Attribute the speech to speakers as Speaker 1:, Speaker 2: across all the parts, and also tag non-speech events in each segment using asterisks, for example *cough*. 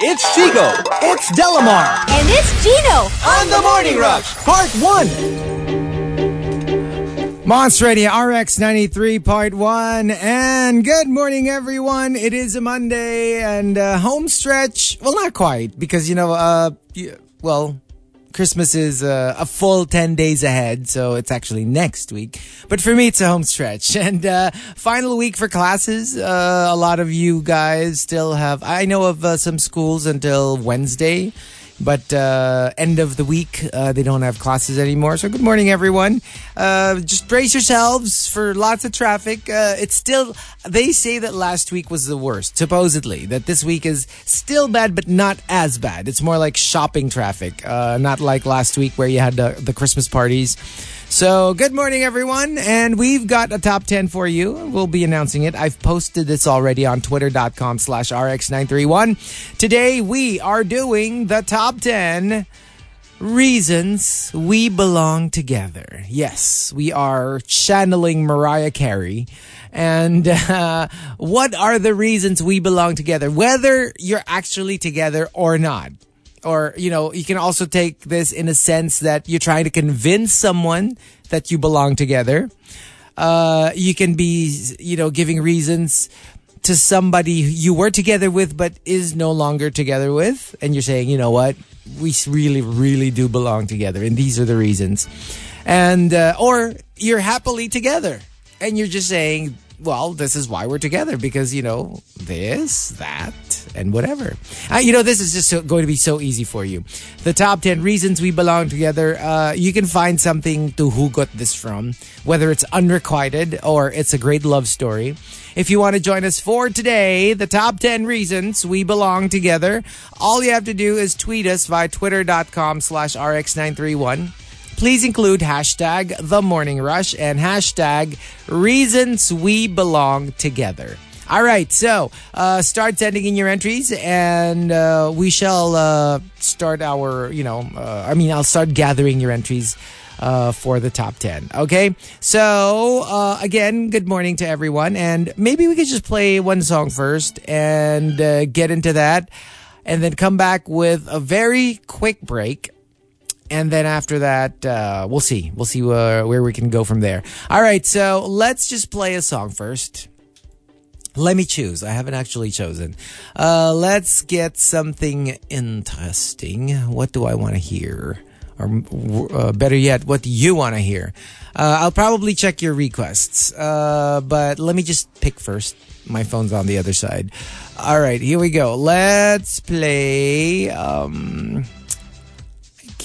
Speaker 1: It's Chico.
Speaker 2: It's Delamar.
Speaker 3: And it's Gino.
Speaker 1: On the Morning Rush.
Speaker 2: Part 1. Monster Radio RX 93.1. And good morning, everyone. It is a Monday and uh, home stretch. Well, not quite, because, you know, uh, well, Christmas is uh, a full 10 days ahead, so it's actually next week. But for me, it's a home stretch. *laughs* And uh, final week for classes. Uh, a lot of you guys still have, I know of uh, some schools until Wednesday. But uh, end of the week, uh, they don't have classes anymore. So good morning, everyone. Uh, just brace yourselves for lots of traffic. Uh, it's still, they say that last week was the worst, supposedly. That this week is still bad, but not as bad. It's more like shopping traffic, uh, not like last week where you had the, the Christmas parties. So, good morning, everyone. And we've got a top 10 for you. We'll be announcing it. I've posted this already on twitter.com slash rx931. Today, we are doing the top 10 reasons we belong together. Yes, we are channeling Mariah Carey. And *laughs* uh, what are the reasons we belong together? Whether you're actually together or not or you know you can also take this in a sense that you're trying to convince someone that you belong together. Uh, you can be you know giving reasons to somebody you were together with but is no longer together with. And you're saying you know what? We really really do belong together. And these are the reasons. And uh, or you're happily together. And you're just saying well, this is why we're together because, you know, this, that, and whatever. Uh, you know, this is just so, going to be so easy for you. The top 10 reasons we belong together, uh, you can find something to who got this from, whether it's unrequited or it's a great love story. If you want to join us for today, the top 10 reasons we belong together, all you have to do is tweet us via twitter.com slash rx931 please include hashtag the morning rush and hashtag reasons we belong together. All right, so uh, start sending in your entries, and uh, we shall uh, start our, you know, uh, I mean, I'll start gathering your entries uh, for the top 10. Okay, so uh, again, good morning to everyone, and maybe we could just play one song first and get into that, and then come back with a very quick break and then after that, uh, we'll see. We'll see where, where we can go from there. All right, so let's just play a song first. Let me choose. I haven't actually chosen. Uh, let's get something interesting. What do I want to hear? Or uh, better yet, what do you want to hear? Uh, I'll probably check your requests. Uh, but let me just pick first. My phone's on the other side. All right, here we go. Let's play. Um,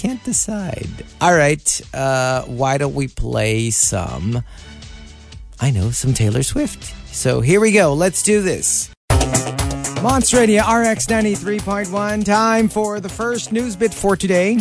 Speaker 2: can't decide. All right, uh, why don't we play some? I know some Taylor Swift. So here we go. Let's do this. Monster Radio RX 93.1. Time for the first news bit for today.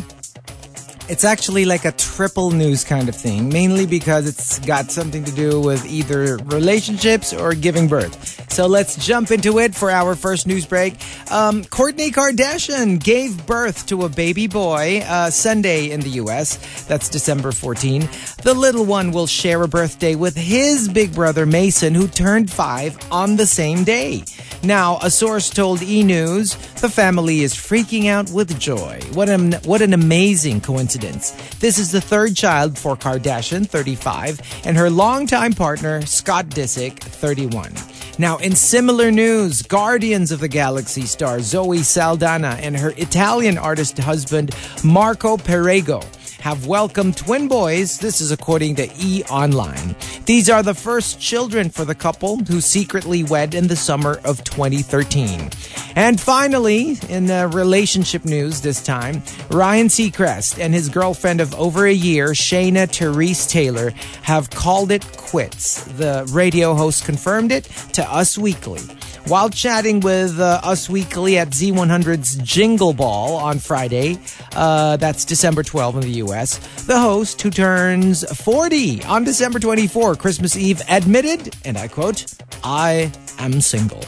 Speaker 2: It's actually like a triple news kind of thing, mainly because it's got something to do with either relationships or giving birth. So let's jump into it for our first news break. Um, Kourtney Kardashian gave birth to a baby boy uh, Sunday in the U.S. That's December 14. The little one will share a birthday with his big brother Mason, who turned five on the same day. Now, a source told E! News the family is freaking out with joy. What an, what an amazing coincidence. This is the third child for Kardashian, 35, and her longtime partner, Scott Disick, 31. Now, in similar news, Guardians of the Galaxy star Zoe Saldana and her Italian artist husband, Marco Perego, have welcomed twin boys. This is according to E! Online. These are the first children for the couple who secretly wed in the summer of 2013. And finally, in the relationship news this time, Ryan Seacrest and his girlfriend of over a year, Shayna Therese Taylor, have called it quits. The radio host confirmed it to Us Weekly. While chatting with uh, Us Weekly at Z100's Jingle Ball on Friday, uh, that's December 12 in the US, the host, who turns 40 on December 24, Christmas Eve, admitted, and I quote, I am single.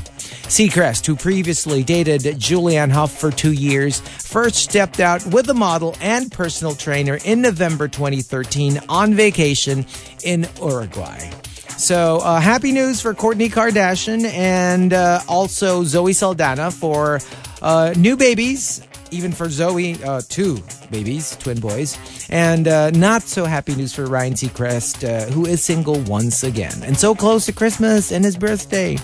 Speaker 2: Seacrest, who previously dated Julianne Hough for two years, first stepped out with a model and personal trainer in November 2013 on vacation in Uruguay. So, uh, happy news for Kourtney Kardashian and uh, also Zoe Saldana for Uh, new babies, even for Zoe, uh, two babies, twin boys. And uh, not so happy news for Ryan Seacrest, uh, who is single once again. And so close to Christmas and his birthday.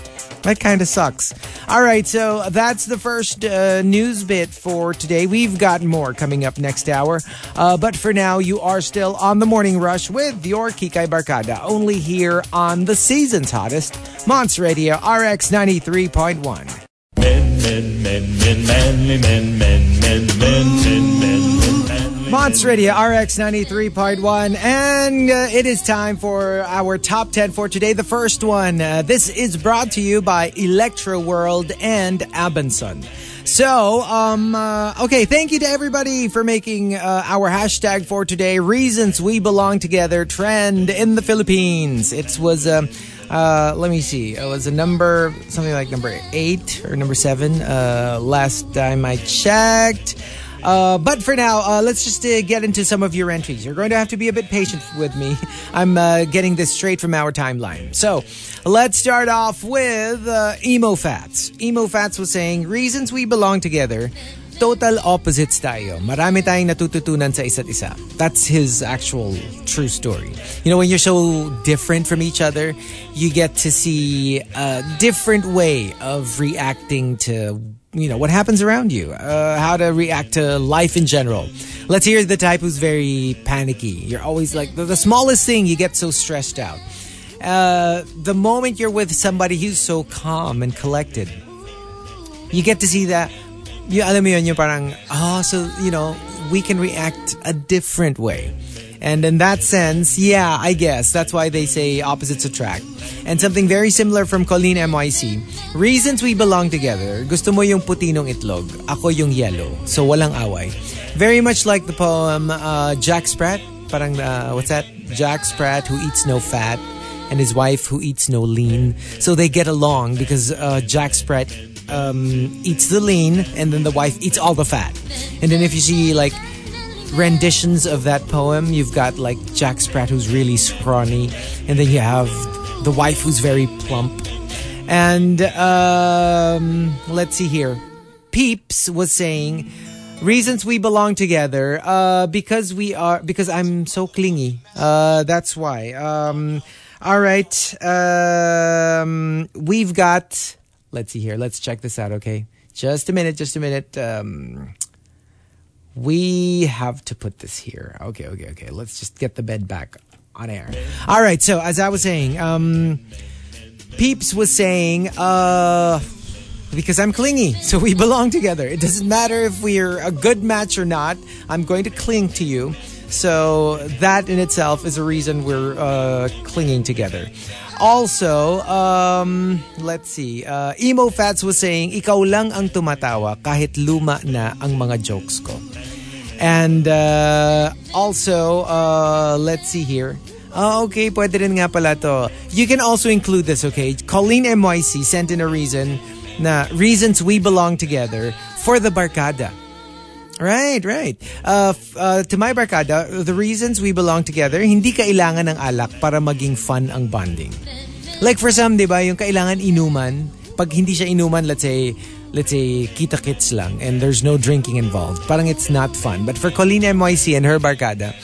Speaker 2: That kind of sucks. All right, so that's the first uh, news bit for today. We've got more coming up next hour. Uh, but for now, you are still on the morning rush with your Kikay Barkada, only here on the season's hottest, Monster Radio RX 93.1.
Speaker 3: Men, men, men, manly men, men, men, men, men, men, men,
Speaker 2: Monster Radio RX 93.1. And uh, it is time for our top 10 for today. The first one. Uh, this is brought to you by Electro World and Abenson. So, um, uh, okay, thank you to everybody for making uh, our hashtag for today, Reasons We Belong Together, trend in the Philippines. It was, um, uh, let me see, it was a number, something like number eight or number seven, uh, last time I checked. Uh, but for now, uh, let's just uh, get into some of your entries. You're going to have to be a bit patient with me. *laughs* I'm uh, getting this straight from our timeline. So let's start off with uh, Emo Fats. Emo Fats was saying, Reasons we belong together. Total opposites tayo. Marami tayong natututunan sa isa't isa. That's his actual true story. You know, when you're so different from each other, you get to see a different way of reacting to you know what happens around you uh, how to react to life in general let's hear the type who's very panicky you're always like the, the smallest thing you get so stressed out uh, the moment you're with somebody who's so calm and collected you get to see that you alam mo yun, yung parang oh so you know we can react a different way and in that sense, yeah, I guess that's why they say opposites attract. And something very similar from Colleen MYC. Reasons we belong together. Gusto mo yung puti ng itlog, ako yung yellow. So walang away. Very much like the poem uh, Jack Sprat. Parang, uh, what's that? Jack Sprat who eats no fat and his wife who eats no lean. So they get along because uh, Jack Sprat um, eats the lean and then the wife eats all the fat. And then if you see like renditions of that poem. You've got like Jack Sprat who's really scrawny, and then you have the wife who's very plump. And um, let's see here. Peeps was saying reasons we belong together uh, because we are because I'm so clingy. Uh, that's why. Um, all right. Um, we've got. Let's see here. Let's check this out. Okay, just a minute. Just a minute. Um, we have to put this here. Okay, okay, okay. Let's just get the bed back on air. All right. So as I was saying, um, Peeps was saying, uh, because I'm clingy, so we belong together. It doesn't matter if we're a good match or not. I'm going to cling to you. So that in itself is a reason we're uh, clinging together. Also, um, let's see. Uh, Emo Fats was saying, ikaw lang ang tumatawa kahit luma na ang mga jokes ko. And uh, also, uh, let's see here. Oh, okay, pwede rin nga pala to. You can also include this, okay? Colleen MYC sent in a reason na reasons we belong together for the barkada. Right, right. Uh, uh, to my barkada, the reasons we belong together, hindi kailangan ng alak para maging fun ang bonding. Like for some, di ba, yung kailangan inuman, pag hindi siya inuman, let's say, let's say, kita-kits lang, and there's no drinking involved, parang it's not fun. But for Colleen MYC and her barkada,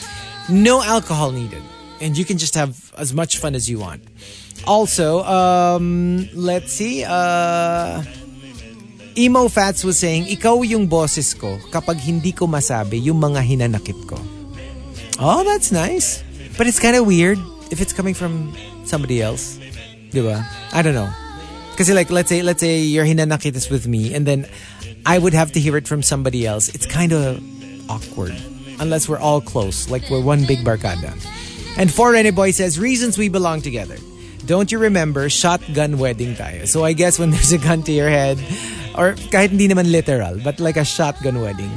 Speaker 2: no alcohol needed. And you can just have as much fun as you want. Also, um, let's see, uh, Emo Fats was saying, ikaw yung boses ko kapag hindi ko masabi yung mga hinanakit ko. Oh, that's nice. But it's kind of weird if it's coming from somebody else. Diba? I don't know. Because like, let's say, let's say your hinanakit is with me and then I would have to hear it from somebody else. It's kind of awkward. Unless we're all close, like we're one big barkada. And Foreigner Boy says, reasons we belong together. Don't you remember, shotgun wedding tayo. So I guess when there's a gun to your head, or kahit hindi naman literal, but like a shotgun wedding.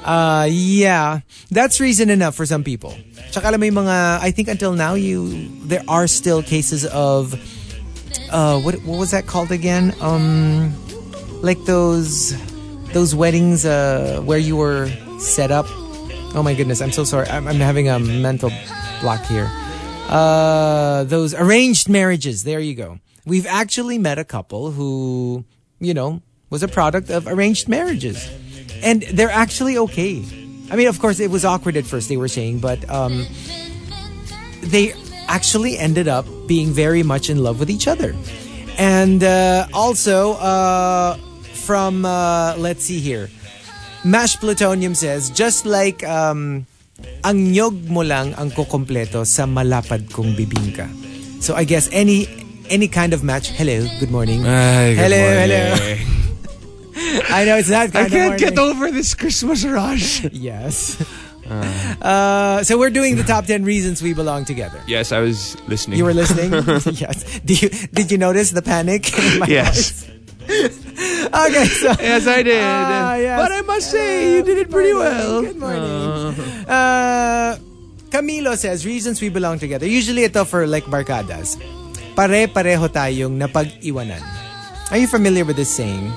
Speaker 2: Uh, yeah, that's reason enough for some people. Tsaka alam mga, I think until now, you there are still cases of, uh, what what was that called again? Um, like those those weddings uh, where you were set up. Oh my goodness, I'm so sorry. I'm, I'm having a mental block here. Uh, those arranged marriages. There you go. We've actually met a couple who, you know, was a product of arranged marriages. And they're actually okay. I mean, of course, it was awkward at first, they were saying, but um, they actually ended up being very much in love with each other. And uh, also, uh, from, uh, let's see here, Mash Plutonium says, just like um, ang nyog mo lang ang kukompleto sa malapad kong bibingka. So I guess any any kind of match. Hello, good morning.
Speaker 4: Ay, good
Speaker 2: hello,
Speaker 4: morning.
Speaker 2: hello. *laughs* *laughs* I know it's not
Speaker 4: I can't
Speaker 2: of
Speaker 4: get over this Christmas rush. *laughs*
Speaker 2: Yes. Uh, so we're doing the top 10 reasons we belong together.
Speaker 4: yes, I was listening.
Speaker 2: You were listening? *laughs* yes. Did you did you notice the panic in my
Speaker 4: Yes.
Speaker 2: okay, so
Speaker 4: Yes, I did.
Speaker 2: Ah, yes.
Speaker 4: But I must say, you did it pretty
Speaker 2: morning.
Speaker 4: well.
Speaker 2: Good morning. Uh, Camilo says, reasons we belong together. Usually ito for like barkadas. Pare-pareho tayong napag-iwanan. Are you familiar with this saying?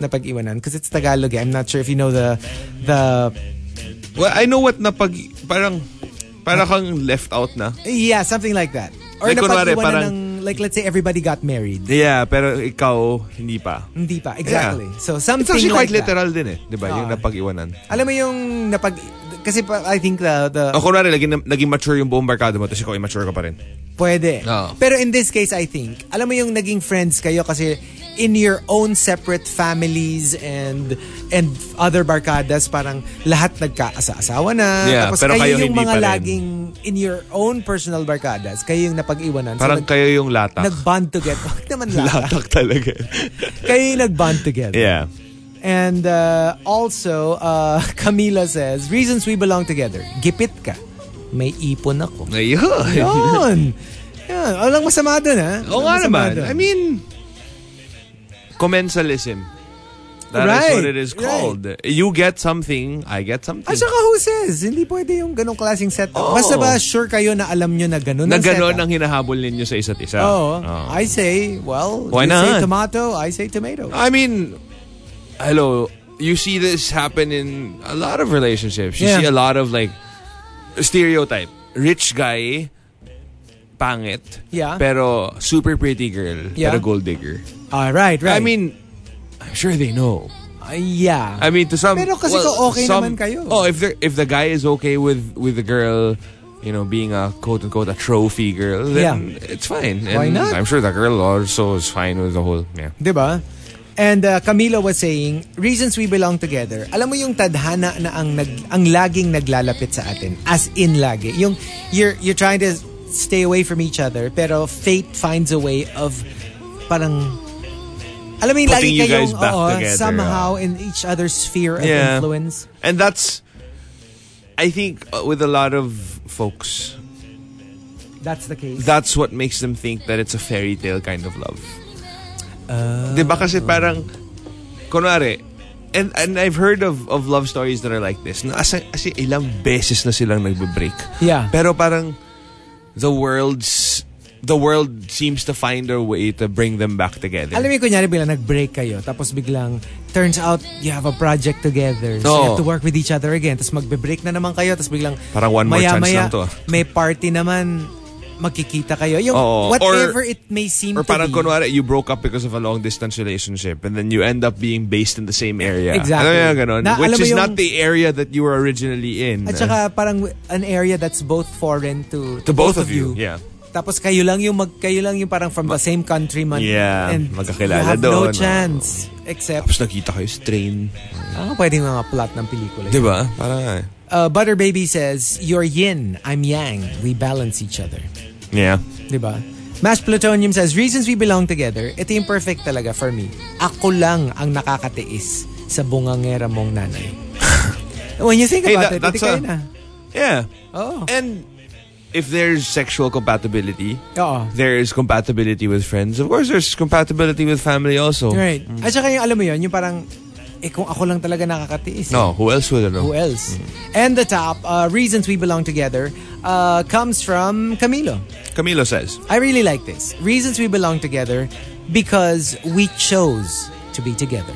Speaker 2: Napag-iwanan? Because it's Tagalog. eh. I'm not sure if you know the the
Speaker 4: Well, I know what napag... Parang... Parang kang left out na.
Speaker 2: yeah, something like that. Or
Speaker 4: Like, kunwari,
Speaker 2: napag-iwanan
Speaker 4: parang-
Speaker 2: ng like let's say everybody got married.
Speaker 4: Yeah, pero ikaw, hindi pa.
Speaker 2: Hindi pa. Exactly.
Speaker 4: Yeah.
Speaker 2: So something
Speaker 4: It's actually
Speaker 2: like
Speaker 4: quite
Speaker 2: that.
Speaker 4: literal din eh. Di ba? Yung
Speaker 2: Ah.
Speaker 4: napag-iwanan.
Speaker 2: Alam mo yung napag kasi pa, I think the the
Speaker 4: O kunwari, naging, naging mature yung buong barkada mo, tapos ikaw immature ka pa rin.
Speaker 2: Pwede.
Speaker 4: Oo.
Speaker 2: Pero in this case, I think, alam mo yung naging friends kayo kasi in your own separate families and and other barkadas, parang lahat nagkaasa-asawa na.
Speaker 4: Yeah,
Speaker 2: Tapos
Speaker 4: pero kayo
Speaker 2: yung
Speaker 4: hindi
Speaker 2: mga laging in your own personal barkadas, kayo yung napag-iwanan. So,
Speaker 4: Parang
Speaker 2: nag-
Speaker 4: kayo yung latak.
Speaker 2: nag-bond together. *laughs* Huwag naman lahat.
Speaker 4: latak talaga. *laughs*
Speaker 2: kayo yung nag-bond together.
Speaker 4: yeah.
Speaker 2: And uh, also, uh, *laughs* Camila says, reasons we belong together. Gipit ka. May ipon ako.
Speaker 4: Ayun.
Speaker 2: Yun. Yan. Walang masama dun, ha?
Speaker 4: Oo nga naman.
Speaker 2: dun.
Speaker 4: I mean, commensalism. That is
Speaker 2: Right,
Speaker 4: what it is called. You get something, I get something.
Speaker 2: At saka who says? Hindi pwede yung ganong klaseng setup.
Speaker 4: Oo.
Speaker 2: Basta ba sure kayo na alam nyo na ganon
Speaker 4: na
Speaker 2: ang
Speaker 4: gano'n ang hinahabol ninyo sa isa't isa.
Speaker 2: Oo.
Speaker 4: Oo.
Speaker 2: I say, well,
Speaker 4: Why
Speaker 2: you say
Speaker 4: not?
Speaker 2: tomato, I say tomato.
Speaker 4: I mean, hello, you see this happen in a lot of relationships. You
Speaker 2: Yeah.
Speaker 4: see a lot of like stereotype. Rich guy, pangit,
Speaker 2: Yeah.
Speaker 4: pero super pretty girl,
Speaker 2: Yeah.
Speaker 4: pero gold digger.
Speaker 2: Ah, right, right.
Speaker 4: I mean, I'm sure they know.
Speaker 2: Ah, yeah.
Speaker 4: I mean, to some.
Speaker 2: Pero kasi
Speaker 4: well,
Speaker 2: okay
Speaker 4: some-
Speaker 2: naman kayo.
Speaker 4: Oh, if the if the guy is okay with with the girl, you know, being a quote unquote a trophy girl, then it's fine. And
Speaker 2: Why not?
Speaker 4: I'm sure the girl also is fine with the whole. Yeah.
Speaker 2: Diba? And uh, Camilo was saying, reasons we belong together. Alam mo yung tadhana na ang nag, ang laging naglalapit sa atin, as in lagi. Yung you're you're trying to stay away from each other, pero fate finds a way of parang alam mo yung lagi
Speaker 4: you guys
Speaker 2: kayong
Speaker 4: back
Speaker 2: oo,
Speaker 4: together,
Speaker 2: somehow in each other's sphere of
Speaker 4: Yeah.
Speaker 2: influence.
Speaker 4: And that's, I think, uh, with a lot of folks,
Speaker 2: That's the case.
Speaker 4: that's what makes them think that it's a fairy tale kind of love. Diba kasi parang, kunwari, and, and I've heard of, of love stories that are like this, na asa, kasi ilang beses na silang nagbe-break.
Speaker 2: Yeah.
Speaker 4: Pero parang, the world's, the world seems to find a way to bring them back together.
Speaker 2: Alam mo kunyari biglang nag-break kayo, tapos biglang, turns out, you have a project together. So you
Speaker 4: Oo.
Speaker 2: have to work with each other again. Tapos magbe-break na naman kayo, tapos biglang,
Speaker 4: Parang one more chance
Speaker 2: maya-maya,
Speaker 4: lang to,
Speaker 2: may party naman, magkikita kayo. Yung
Speaker 4: Oo.
Speaker 2: whatever
Speaker 4: Or-
Speaker 2: it may seem
Speaker 4: Or
Speaker 2: to
Speaker 4: parang
Speaker 2: be.
Speaker 4: kunwari, you broke up because of a long distance relationship and then you end up being based in the same area.
Speaker 2: Exactly.
Speaker 4: Mo yung ganon?
Speaker 2: Na-
Speaker 4: Which is
Speaker 2: yung-
Speaker 4: not the area that you were originally in.
Speaker 2: At saka parang an area that's both foreign to,
Speaker 4: to both of you. Yeah.
Speaker 2: Tapos kayo lang yung mag, kayo lang yung parang from the same country man.
Speaker 4: Yeah,
Speaker 2: And
Speaker 4: magkakilala
Speaker 2: you have no
Speaker 4: doon,
Speaker 2: chance. Except,
Speaker 4: Tapos nakita kayo strain.
Speaker 2: ah, pwedeng mga plot ng pelikula.
Speaker 4: Di ba? Parang,
Speaker 2: Uh, Butter Baby says, You're yin, I'm yang. We balance each other.
Speaker 4: Yeah.
Speaker 2: Diba? Mash Plutonium says, reasons we belong together, ito yung perfect talaga for me. Ako lang ang nakakatiis sa bungangera mong nanay. *laughs* When you think
Speaker 4: Hey,
Speaker 2: about
Speaker 4: that-
Speaker 2: it, iti kayo na.
Speaker 4: Yeah.
Speaker 2: Oo.
Speaker 4: And if there's sexual compatibility,
Speaker 2: Oo.
Speaker 4: there is compatibility with friends. Of course, there's compatibility with family also.
Speaker 2: Right. At saka yung alam mo yun, yung parang, eh kung ako lang talaga nakakatiis.
Speaker 4: No, who else would know?
Speaker 2: Who else? And the top, uh, reasons we belong together, uh, comes from Camilo.
Speaker 4: Camilo says.
Speaker 2: I really like this. Reasons we belong together because we chose to be together.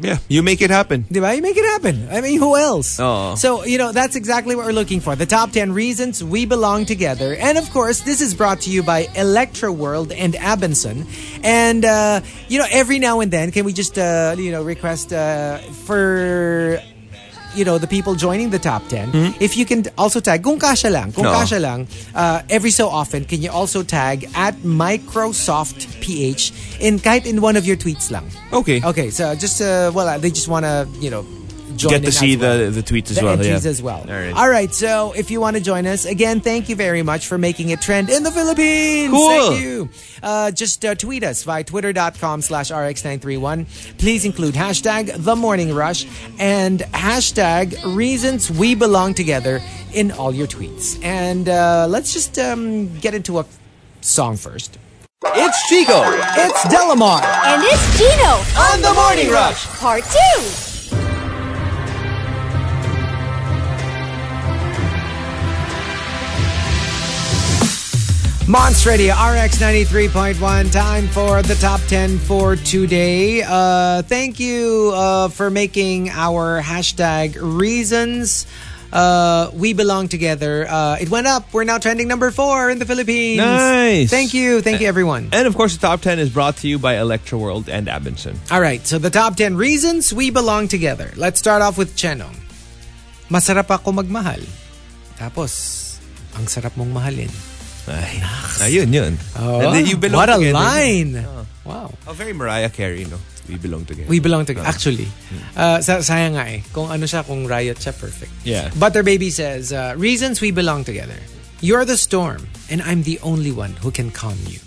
Speaker 4: Yeah, you make it happen.
Speaker 2: Diba? You make it happen. I mean, who else?
Speaker 4: Oo.
Speaker 2: So, you know, that's exactly what we're looking for. The top 10 reasons we belong together. And of course, this is brought to you by Electro World and Abenson. And, uh, you know, every now and then, can we just, uh, you know, request uh, for you know, the people joining the top 10, if you can also tag, kung kasha lang, kung
Speaker 4: No.
Speaker 2: kasha lang, uh, every so often, can you also tag at Microsoft PH in kahit in one of your tweets lang.
Speaker 4: Okay.
Speaker 2: Okay, so just, uh, well, they just want to, you know, join
Speaker 4: Get to see
Speaker 2: well.
Speaker 4: the the tweets as
Speaker 2: the
Speaker 4: well.
Speaker 2: entries
Speaker 4: yeah.
Speaker 2: as well.
Speaker 4: All right.
Speaker 2: so if you want to join us, again, thank you very much for making it trend in the Philippines.
Speaker 4: Cool.
Speaker 2: Thank you. Uh, just uh, tweet us via twitter.com slash rx931. Please include hashtag the morning rush and hashtag reasons we belong together in all your tweets. And uh, let's just um, get into a song first.
Speaker 1: It's Chico
Speaker 2: It's Delamar.
Speaker 5: And it's Gino.
Speaker 1: on the Morning Rush.
Speaker 5: Part 2.
Speaker 2: Monster Radio RX 93.1. Time for the top 10 for today. Uh, thank you uh, for making our hashtag reasons uh, we belong together. Uh, it went up. We're now trending number four in the Philippines.
Speaker 4: Nice.
Speaker 2: Thank you. Thank you, everyone.
Speaker 4: And of course, the top 10 is brought to you by Electro World and Abenson.
Speaker 2: All right. So the top 10 reasons we belong together. Let's start off with Chenong. Masarap ako magmahal. Tapos, ang sarap mong mahalin.
Speaker 4: Ay, ayun, yun.
Speaker 2: Oh,
Speaker 4: And then you belong
Speaker 2: what a
Speaker 4: together.
Speaker 2: line. Wow.
Speaker 4: Oh, very Mariah Carey, no? We belong together.
Speaker 2: We belong together. Actually, uh, sayang nga eh. Kung ano siya, kung riot siya, perfect.
Speaker 4: Yeah.
Speaker 2: Butter Baby says, uh, reasons we belong together. You're the storm, and I'm the only one who can calm you.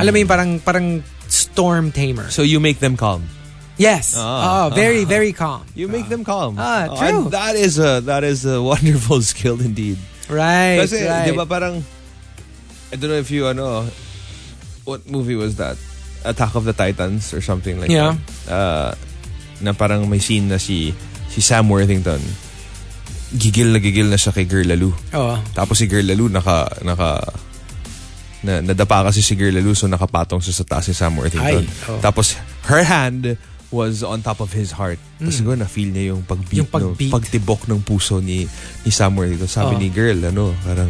Speaker 2: Alam mo yung parang, parang storm tamer.
Speaker 4: So you make them calm.
Speaker 2: yes.
Speaker 4: Ah.
Speaker 2: Oh, very, very calm.
Speaker 4: You make them calm.
Speaker 2: Ah,
Speaker 4: Oh,
Speaker 2: true.
Speaker 4: and that is a that is a *laughs* wonderful skill indeed.
Speaker 2: Right,
Speaker 4: Kasi,
Speaker 2: right.
Speaker 4: di ba parang, I don't know if you, ano, what movie was that? Attack of the Titans or something like
Speaker 2: Yeah.
Speaker 4: that. Uh, na parang may scene na si, si Sam Worthington, gigil na gigil na siya kay Girl Lalu.
Speaker 2: Oh.
Speaker 4: Tapos si Girl Lalu naka, naka, na, nadapa kasi si Girl Lalu so nakapatong siya sa taas si Sam Worthington.
Speaker 2: Ay, oh.
Speaker 4: Tapos her hand was on top of his heart. Tapos siguro na-feel niya yung pagbeat.
Speaker 2: Yung pagbeat.
Speaker 4: No, pagtibok ng puso ni, ni Sam Worthington. Sabi
Speaker 2: Oh.
Speaker 4: ni Girl, ano, parang,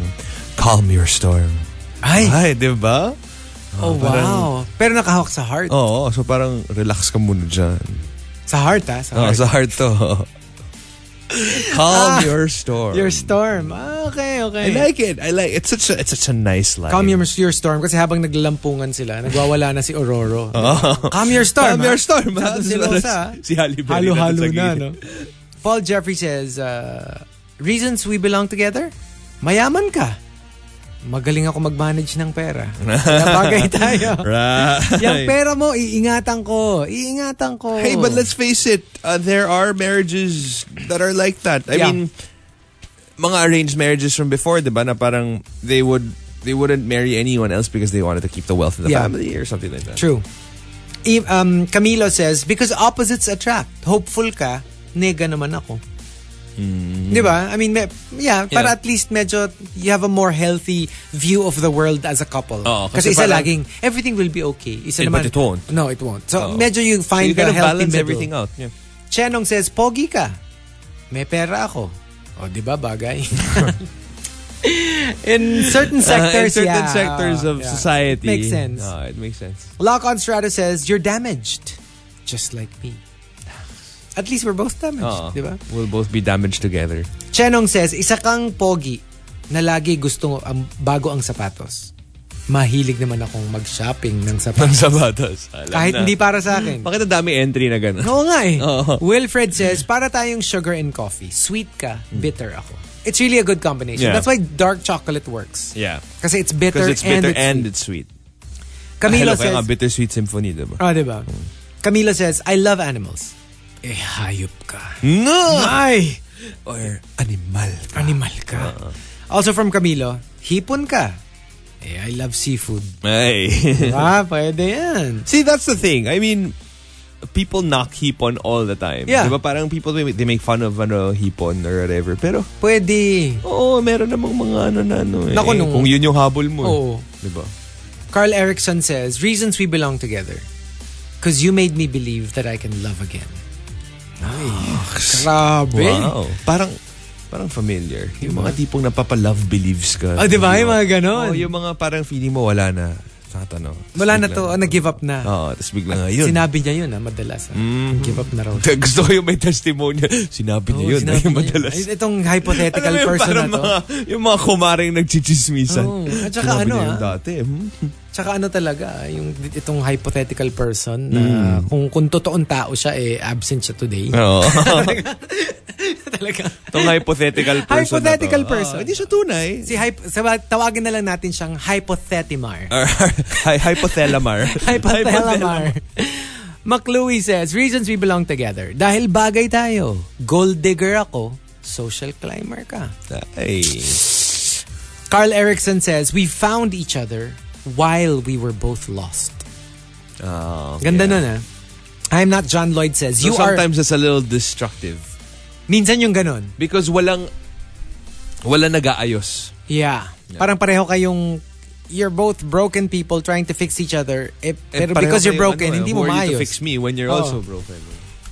Speaker 4: calm your storm.
Speaker 2: Ay,
Speaker 4: Ay, di ba?
Speaker 2: oh, wow. Pero nakahawak sa heart.
Speaker 4: Oo, so parang relax ka muna dyan.
Speaker 2: Sa heart, ha? Sa
Speaker 4: Oh,
Speaker 2: heart.
Speaker 4: sa heart to. Calm your storm.
Speaker 2: Your storm. Ah, okay, okay.
Speaker 4: I like it. I like It's such a, it's such a nice line.
Speaker 2: Calm your, your storm kasi habang naglalampungan sila, nagwawala na si Ororo. *laughs* Calm your storm.
Speaker 4: Calm
Speaker 2: ha?
Speaker 4: your storm, ha?
Speaker 2: Silosa, ha?
Speaker 4: Si Halle Berry
Speaker 2: Halo-halo na, no? Paul Jeffrey says, uh, reasons we belong together? Mayaman ka. Magaling ako mag-manage ng pera. *laughs* Kaya bagay tayo.
Speaker 4: Right.
Speaker 2: Yung pera mo, iingatan ko. Iingatan ko.
Speaker 4: Hey, but let's face it, uh, there are marriages that are like that. I
Speaker 2: Yeah.
Speaker 4: mean, mga arranged marriages from before, di ba, na parang they would they wouldn't marry anyone else because they wanted to keep the wealth of the
Speaker 2: Yeah.
Speaker 4: family or something like that.
Speaker 2: True. Um, Camilo says, because opposites attract. Hopeful ka, nega naman ako. Di ba? I mean, me- yeah, para
Speaker 4: Mm. Yeah.
Speaker 2: at least medyo you have a more healthy view of the world as a couple.
Speaker 4: Oo,
Speaker 2: kasi,
Speaker 4: kasi
Speaker 2: isa
Speaker 4: parang-
Speaker 2: laging, everything will be okay. Isa
Speaker 4: Eh,
Speaker 2: naman,
Speaker 4: but it won't.
Speaker 2: No, it won't. So,
Speaker 4: Oo.
Speaker 2: medyo you
Speaker 4: So
Speaker 2: find
Speaker 4: you
Speaker 2: the healthy
Speaker 4: balance
Speaker 2: middle.
Speaker 4: everything out. Yeah.
Speaker 2: Chenong says, pogi ka. May pera ako. O, di ba, bagay? *laughs* In certain sectors,
Speaker 4: Uh, in certain
Speaker 2: yeah.
Speaker 4: sectors of
Speaker 2: Yeah.
Speaker 4: society.
Speaker 2: Makes sense.
Speaker 4: Oh, it makes sense.
Speaker 2: Lock on Strata says, you're damaged. Just like me. At least we're both damaged,
Speaker 4: Oo.
Speaker 2: di ba?
Speaker 4: We'll both be damaged together.
Speaker 2: Chenong says, isa kang pogi na lagi gusto ang bago ang sapatos. Mahilig naman akong mag-shopping ng
Speaker 4: Ang
Speaker 2: sapatos.
Speaker 4: sapatos. Alam
Speaker 2: Kahit
Speaker 4: na.
Speaker 2: hindi para sa akin.
Speaker 4: Bakit ang dami entry na gano'n?
Speaker 2: Oo nga eh. *laughs*
Speaker 4: Oo.
Speaker 2: Wilfred says, para tayong sugar and coffee. Sweet ka, bitter ako. It's really a good combination.
Speaker 4: Yeah.
Speaker 2: That's why dark chocolate works.
Speaker 4: Yeah.
Speaker 2: Kasi it's bitter,
Speaker 4: Because it's bitter
Speaker 2: and,
Speaker 4: and,
Speaker 2: it's sweet.
Speaker 4: it's sweet.
Speaker 2: Camilo
Speaker 4: Hello, kaya nga
Speaker 2: says,
Speaker 4: bittersweet symphony, diba?
Speaker 2: oh, diba? Camilo says, I love animals. Eh, hayop ka.
Speaker 4: No!
Speaker 2: Ay!
Speaker 4: Or animal.
Speaker 2: Animal ka. Also from Camilo, hipon ka. Eh, I love seafood.
Speaker 4: Ay.
Speaker 2: ah, *laughs* pwede yan.
Speaker 4: See, that's the thing. I mean, people knock hipon all the time.
Speaker 2: Yeah.
Speaker 4: Diba parang people, they make fun of ano, hipon or whatever. Pero,
Speaker 2: Pwede.
Speaker 4: oo, meron namang mga ano na ano eh.
Speaker 2: Naku, nung-
Speaker 4: Kung yun yung habol mo.
Speaker 2: Oo.
Speaker 4: Diba?
Speaker 2: Carl Erickson says, reasons we belong together. Because you made me believe that I can love again. Grabe.
Speaker 4: Wow. Parang, parang familiar. Yung mga tipong napapa-love believes ka.
Speaker 2: Oh, di ba? Yung mga ganon.
Speaker 4: Oh, yung mga parang feeling mo wala na. Saka ano.
Speaker 2: Wala na to, oh, nag-give up na.
Speaker 4: Oo, tapos bigla nga yun.
Speaker 2: Sinabi niya yun, ah, madalas. Ah. Give up na raw. *laughs*
Speaker 4: Gusto ko yung may testimony. Sinabi niya
Speaker 2: Oo,
Speaker 4: yun.
Speaker 2: sinabi
Speaker 4: yung
Speaker 2: niya.
Speaker 4: madalas.
Speaker 2: Ay, Itong hypothetical
Speaker 4: yung
Speaker 2: person na to.
Speaker 4: Mga, yung mga kumaring nagchichismisan.
Speaker 2: Oo. At saka
Speaker 4: Sinabi
Speaker 2: ano,
Speaker 4: niya yung
Speaker 2: ah.
Speaker 4: dati. Hmm?
Speaker 2: Tsaka ano talaga, yung itong hypothetical person na
Speaker 4: Mm.
Speaker 2: kung, kung totoong tao siya, eh, absent siya today.
Speaker 4: Oo. *laughs*
Speaker 2: talaga.
Speaker 4: Itong hypothetical person
Speaker 2: Hypothetical person.
Speaker 4: Hindi siya tunay.
Speaker 2: Si hyp- sabi- tawagin na lang natin siyang hypothetimar.
Speaker 4: Or, *laughs* hy- hypothelamar. *laughs*
Speaker 2: Hypothelamar. McLuey says, reasons we belong together. Dahil bagay tayo. Gold digger ako, social climber ka.
Speaker 4: Ay.
Speaker 2: Carl Erickson says, we found each other while we were both lost.
Speaker 4: Oh,
Speaker 2: Ganda nun ah. I'm not John Lloyd says,
Speaker 4: So
Speaker 2: you are...
Speaker 4: sometimes it's a little destructive.
Speaker 2: Minsan yung ganun.
Speaker 4: Because walang, walang nag-aayos.
Speaker 2: Yeah. Parang pareho kayong you're both broken people trying to fix each other. Eh, pero
Speaker 4: pareho
Speaker 2: because you're broken,
Speaker 4: ano,
Speaker 2: hindi
Speaker 4: who
Speaker 2: mo
Speaker 4: are you to
Speaker 2: maayos.
Speaker 4: fix me when you're
Speaker 2: Oo.
Speaker 4: also broken.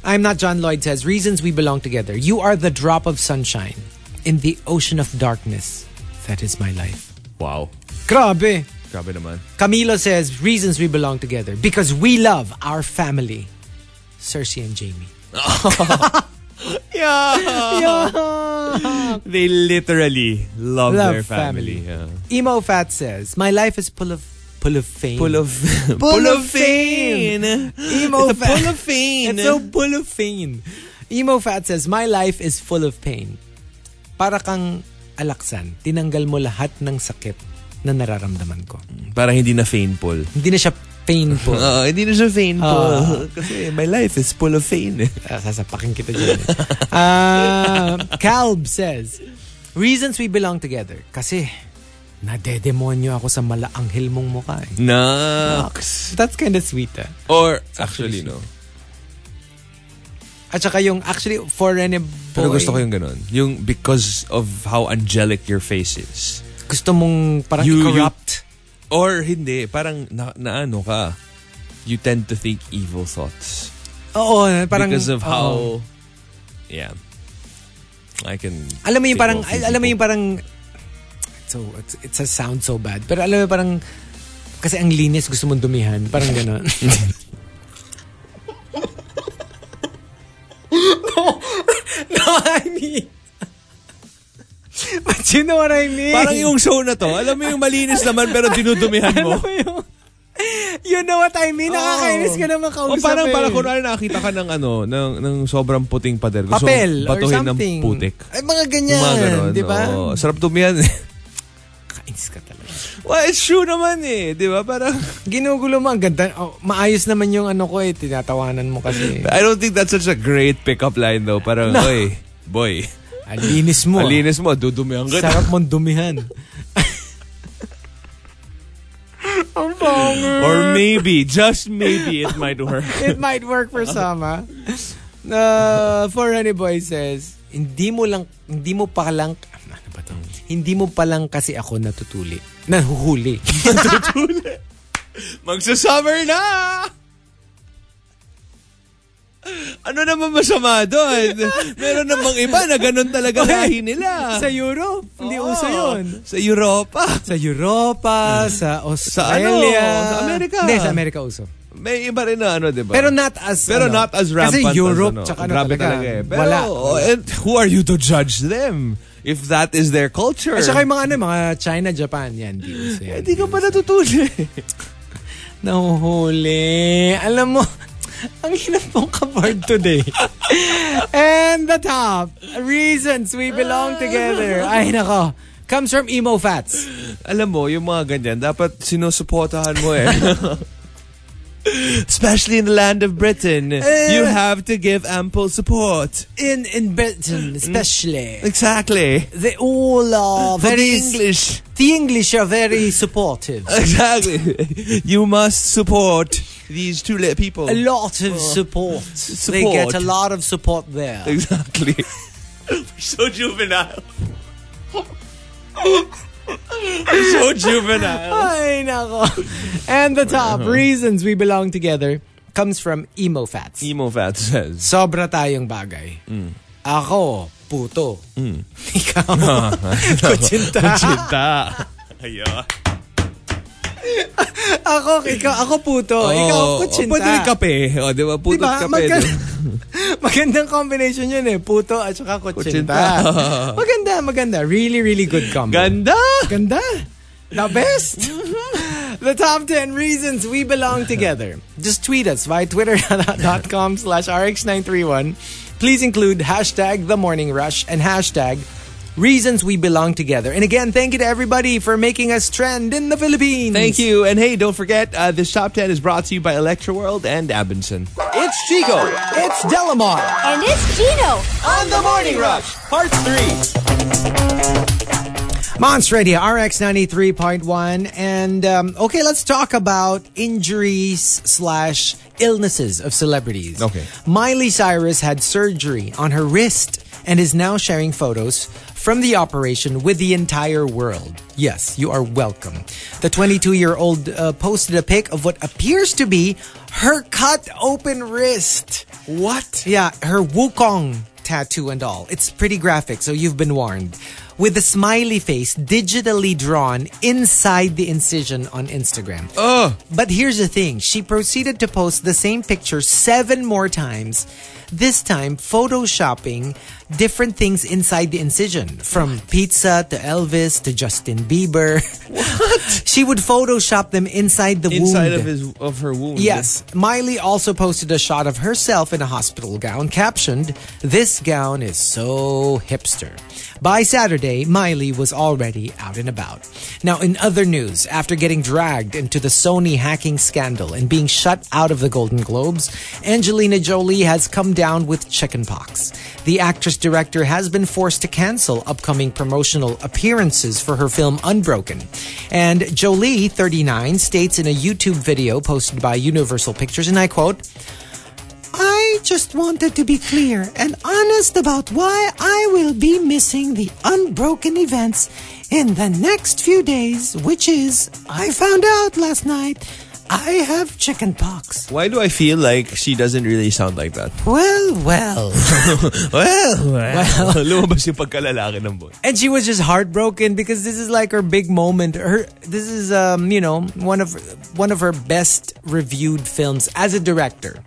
Speaker 2: I'm not John Lloyd says, reasons we belong together. You are the drop of sunshine in the ocean of darkness. That is my life.
Speaker 4: Wow.
Speaker 2: Grabe.
Speaker 4: Grabe naman.
Speaker 2: Camilo says, reasons we belong together. Because we love our family. Cersei and Jaime. *laughs*
Speaker 4: Yeah. yeah. they literally love,
Speaker 2: Love
Speaker 4: their family.
Speaker 2: family.
Speaker 4: Yeah.
Speaker 2: Emo Fat says, my life is full of full of fame.
Speaker 4: Full of *laughs*
Speaker 2: Full of fame. Emo
Speaker 4: It's
Speaker 2: Fat.
Speaker 4: full of fame.
Speaker 2: It's so full of pain. Emo Fat says, my life is full of pain. Para kang alaksan, tinanggal mo lahat ng sakit na nararamdaman ko.
Speaker 4: Parang hindi na painful.
Speaker 2: Hindi na siya painful. *laughs*
Speaker 4: Oo, hindi na siya painful.
Speaker 2: Ah. *laughs*
Speaker 4: Kasi my life is full of pain. *laughs*
Speaker 2: Ah, sasapakin kita dyan. Uh, Calb says, reasons we belong together. Kasi, nadedemonyo ako sa malaanghel mong mukha eh.
Speaker 4: Nox.
Speaker 2: That's kind of sweet ah.
Speaker 4: Or, actually, no.
Speaker 2: At saka yung, actually, for any boy,
Speaker 4: Pero gusto ko yung ganun. Yung because of how angelic your face is.
Speaker 2: Gusto mong parang
Speaker 4: You- you-
Speaker 2: corrupt.
Speaker 4: Or hindi, parang na, na ano ka, you tend to think evil thoughts.
Speaker 2: Oo, parang...
Speaker 4: because of how,
Speaker 2: oo.
Speaker 4: yeah. I can
Speaker 2: Alam mo yung parang, alam mo yung parang, so, it's, it's a sound so bad. Pero alam mo parang, kasi ang linis gusto mong dumihan. Parang gano'n. *laughs* *laughs* no, no, I mean, *laughs* but you know what I mean?
Speaker 4: Parang yung show na to, alam mo yung malinis naman pero dinudumihan *laughs* mo.
Speaker 2: Alam mo yung, you know what I mean? Nakakainis ka naman
Speaker 4: O
Speaker 2: kausap
Speaker 4: parang,
Speaker 2: eh.
Speaker 4: parang kunwari nakakita ka ng ano, ng, ng sobrang puting pader. Gusto
Speaker 2: Papel or
Speaker 4: batuhin
Speaker 2: something.
Speaker 4: ng putik.
Speaker 2: Ay, mga ganyan.
Speaker 4: Yung mga ganon,
Speaker 2: Di ba?
Speaker 4: oo. sarap dumihan.
Speaker 2: Kainis ka talaga.
Speaker 4: well, it's true naman eh. Di ba? Parang,
Speaker 2: Ginugulo mo. Ang ganda. Oh, maayos naman yung ano ko eh. Tinatawanan mo kasi.
Speaker 4: I don't think that's such a great pickup line though. Parang,
Speaker 2: No.
Speaker 4: oy, boy,
Speaker 2: Ang linis mo.
Speaker 4: malinis mo, dudumihan ka. na."
Speaker 2: Sarap mong dumihan. *laughs* Ang banger.
Speaker 4: Or maybe, just maybe it might work. *laughs*
Speaker 2: It might work for some, ha? Uh, for any boy says, hindi mo lang, hindi mo pa lang, ano ba to? Hindi mo pa lang kasi ako natutuli. Nahuhuli. *laughs*
Speaker 4: Magsa-summer na! Ano naman masama doon? *laughs* Meron namang iba na ganun talaga lahi nila.
Speaker 2: sa Europe. Hindi
Speaker 4: Oo.
Speaker 2: uso yun.
Speaker 4: Sa Europa.
Speaker 2: Sa Europa, *laughs* sa Australia.
Speaker 4: ano? Sa Amerika.
Speaker 2: Hindi, sa Amerika uso.
Speaker 4: May iba rin na ano, di ba?
Speaker 2: Pero not as
Speaker 4: Pero
Speaker 2: ano,
Speaker 4: not as rampant
Speaker 2: Kasi Europe
Speaker 4: as ano.
Speaker 2: tsaka ano
Speaker 4: Grabe
Speaker 2: talaga,
Speaker 4: talaga eh. Pero,
Speaker 2: wala.
Speaker 4: oh, and who are you to judge them? If that is their culture.
Speaker 2: At saka yung mga ano, mga China, Japan, yan. Di uso yan.
Speaker 4: Hindi ka pa natutuli. *laughs*
Speaker 2: Nahuhuli. Alam mo, ang hirap mong kabard today. And the top reasons we belong together. Ay, nako. Comes from emo fats.
Speaker 4: Alam mo, yung mga ganyan, dapat sinusuportahan mo eh. *laughs* Especially in the land of Britain, you eh. have to give ample support.
Speaker 2: In in Britain, mm. especially.
Speaker 4: Exactly.
Speaker 2: They all are
Speaker 4: For the
Speaker 2: very...
Speaker 4: English.
Speaker 2: The English are very supportive.
Speaker 4: Exactly. You must support these two little people.
Speaker 2: A lot of oh. support. They get a lot of support there.
Speaker 4: Exactly. *laughs* so juvenile. *laughs* so juvenile.
Speaker 2: Ay, nako. And the top reasons we belong together. comes from Emo Fats.
Speaker 4: Emo Fat says.
Speaker 2: Sobra tayong bagay.
Speaker 4: Mm.
Speaker 2: Ako, puto. Ikaw, *laughs* *laughs* kutsinta.
Speaker 4: Chinta. Ayo.
Speaker 2: ako, ikaw, ako puto. ikaw, kutsinta.
Speaker 4: Pwede kape. O, di ba? Putot
Speaker 2: Diba?
Speaker 4: kape.
Speaker 2: Magka-? *laughs* Magandang combination yun eh. Puto at saka kutsinta.
Speaker 4: Kutsinta. *laughs*
Speaker 2: maganda, maganda. Really, really good combo.
Speaker 4: Ganda!
Speaker 2: Ganda. The best. the top 10 reasons we belong together. Just tweet us via twitter.com *laughs* slash rx931. Please include hashtag the morning rush and hashtag reasons we belong together. And again, thank you to everybody for making us trend in the Philippines.
Speaker 4: Thank you. And hey, don't forget, uh, this top 10 is brought to you by Electroworld and Abenson.
Speaker 1: It's Chico.
Speaker 2: It's Delamar.
Speaker 5: And it's Gino.
Speaker 1: On the Morning Rush. Part 3.
Speaker 2: Monster Radio RX 93.1. And um, okay, let's talk about injuries slash illnesses of celebrities.
Speaker 4: Okay.
Speaker 2: Miley Cyrus had surgery on her wrist and is now sharing photos from the operation with the entire world. Yes, you are welcome. The 22 year old uh, posted a pic of what appears to be her cut open wrist. What? Yeah, her Wukong tattoo and all. It's pretty graphic, so you've been warned. With a smiley face digitally drawn inside the incision on Instagram.
Speaker 4: Oh!
Speaker 2: But here's the thing she proceeded to post the same picture seven more times, this time photoshopping different things inside the incision from pizza to Elvis to Justin Bieber. What? *laughs* she would photoshop them inside the
Speaker 4: Inside
Speaker 2: wound.
Speaker 4: of his of her wound.
Speaker 2: Yes. Miley also posted a shot of herself in a hospital gown captioned, This gown is so hipster. By Saturday, Miley was already out and about. Now, in other news, after getting dragged into the Sony hacking scandal and being shut out of the Golden Globes, Angelina Jolie has come down with chickenpox. The actress director has been forced to cancel upcoming promotional appearances for her film Unbroken. And Jolie, 39, states in a YouTube video posted by Universal Pictures, and I quote, I just wanted to be clear and honest about why I will be missing the unbroken events in the next few days, which is, I found out last night, I have chickenpox.
Speaker 4: Why do I feel like she doesn't really sound like that?
Speaker 2: Well, well. *laughs* *laughs*
Speaker 4: Well, well. Lumabas yung pagkalalaki ng boy.
Speaker 2: and she was just heartbroken because this is like her big moment. Her this is um you know one of one of her best reviewed films as a director,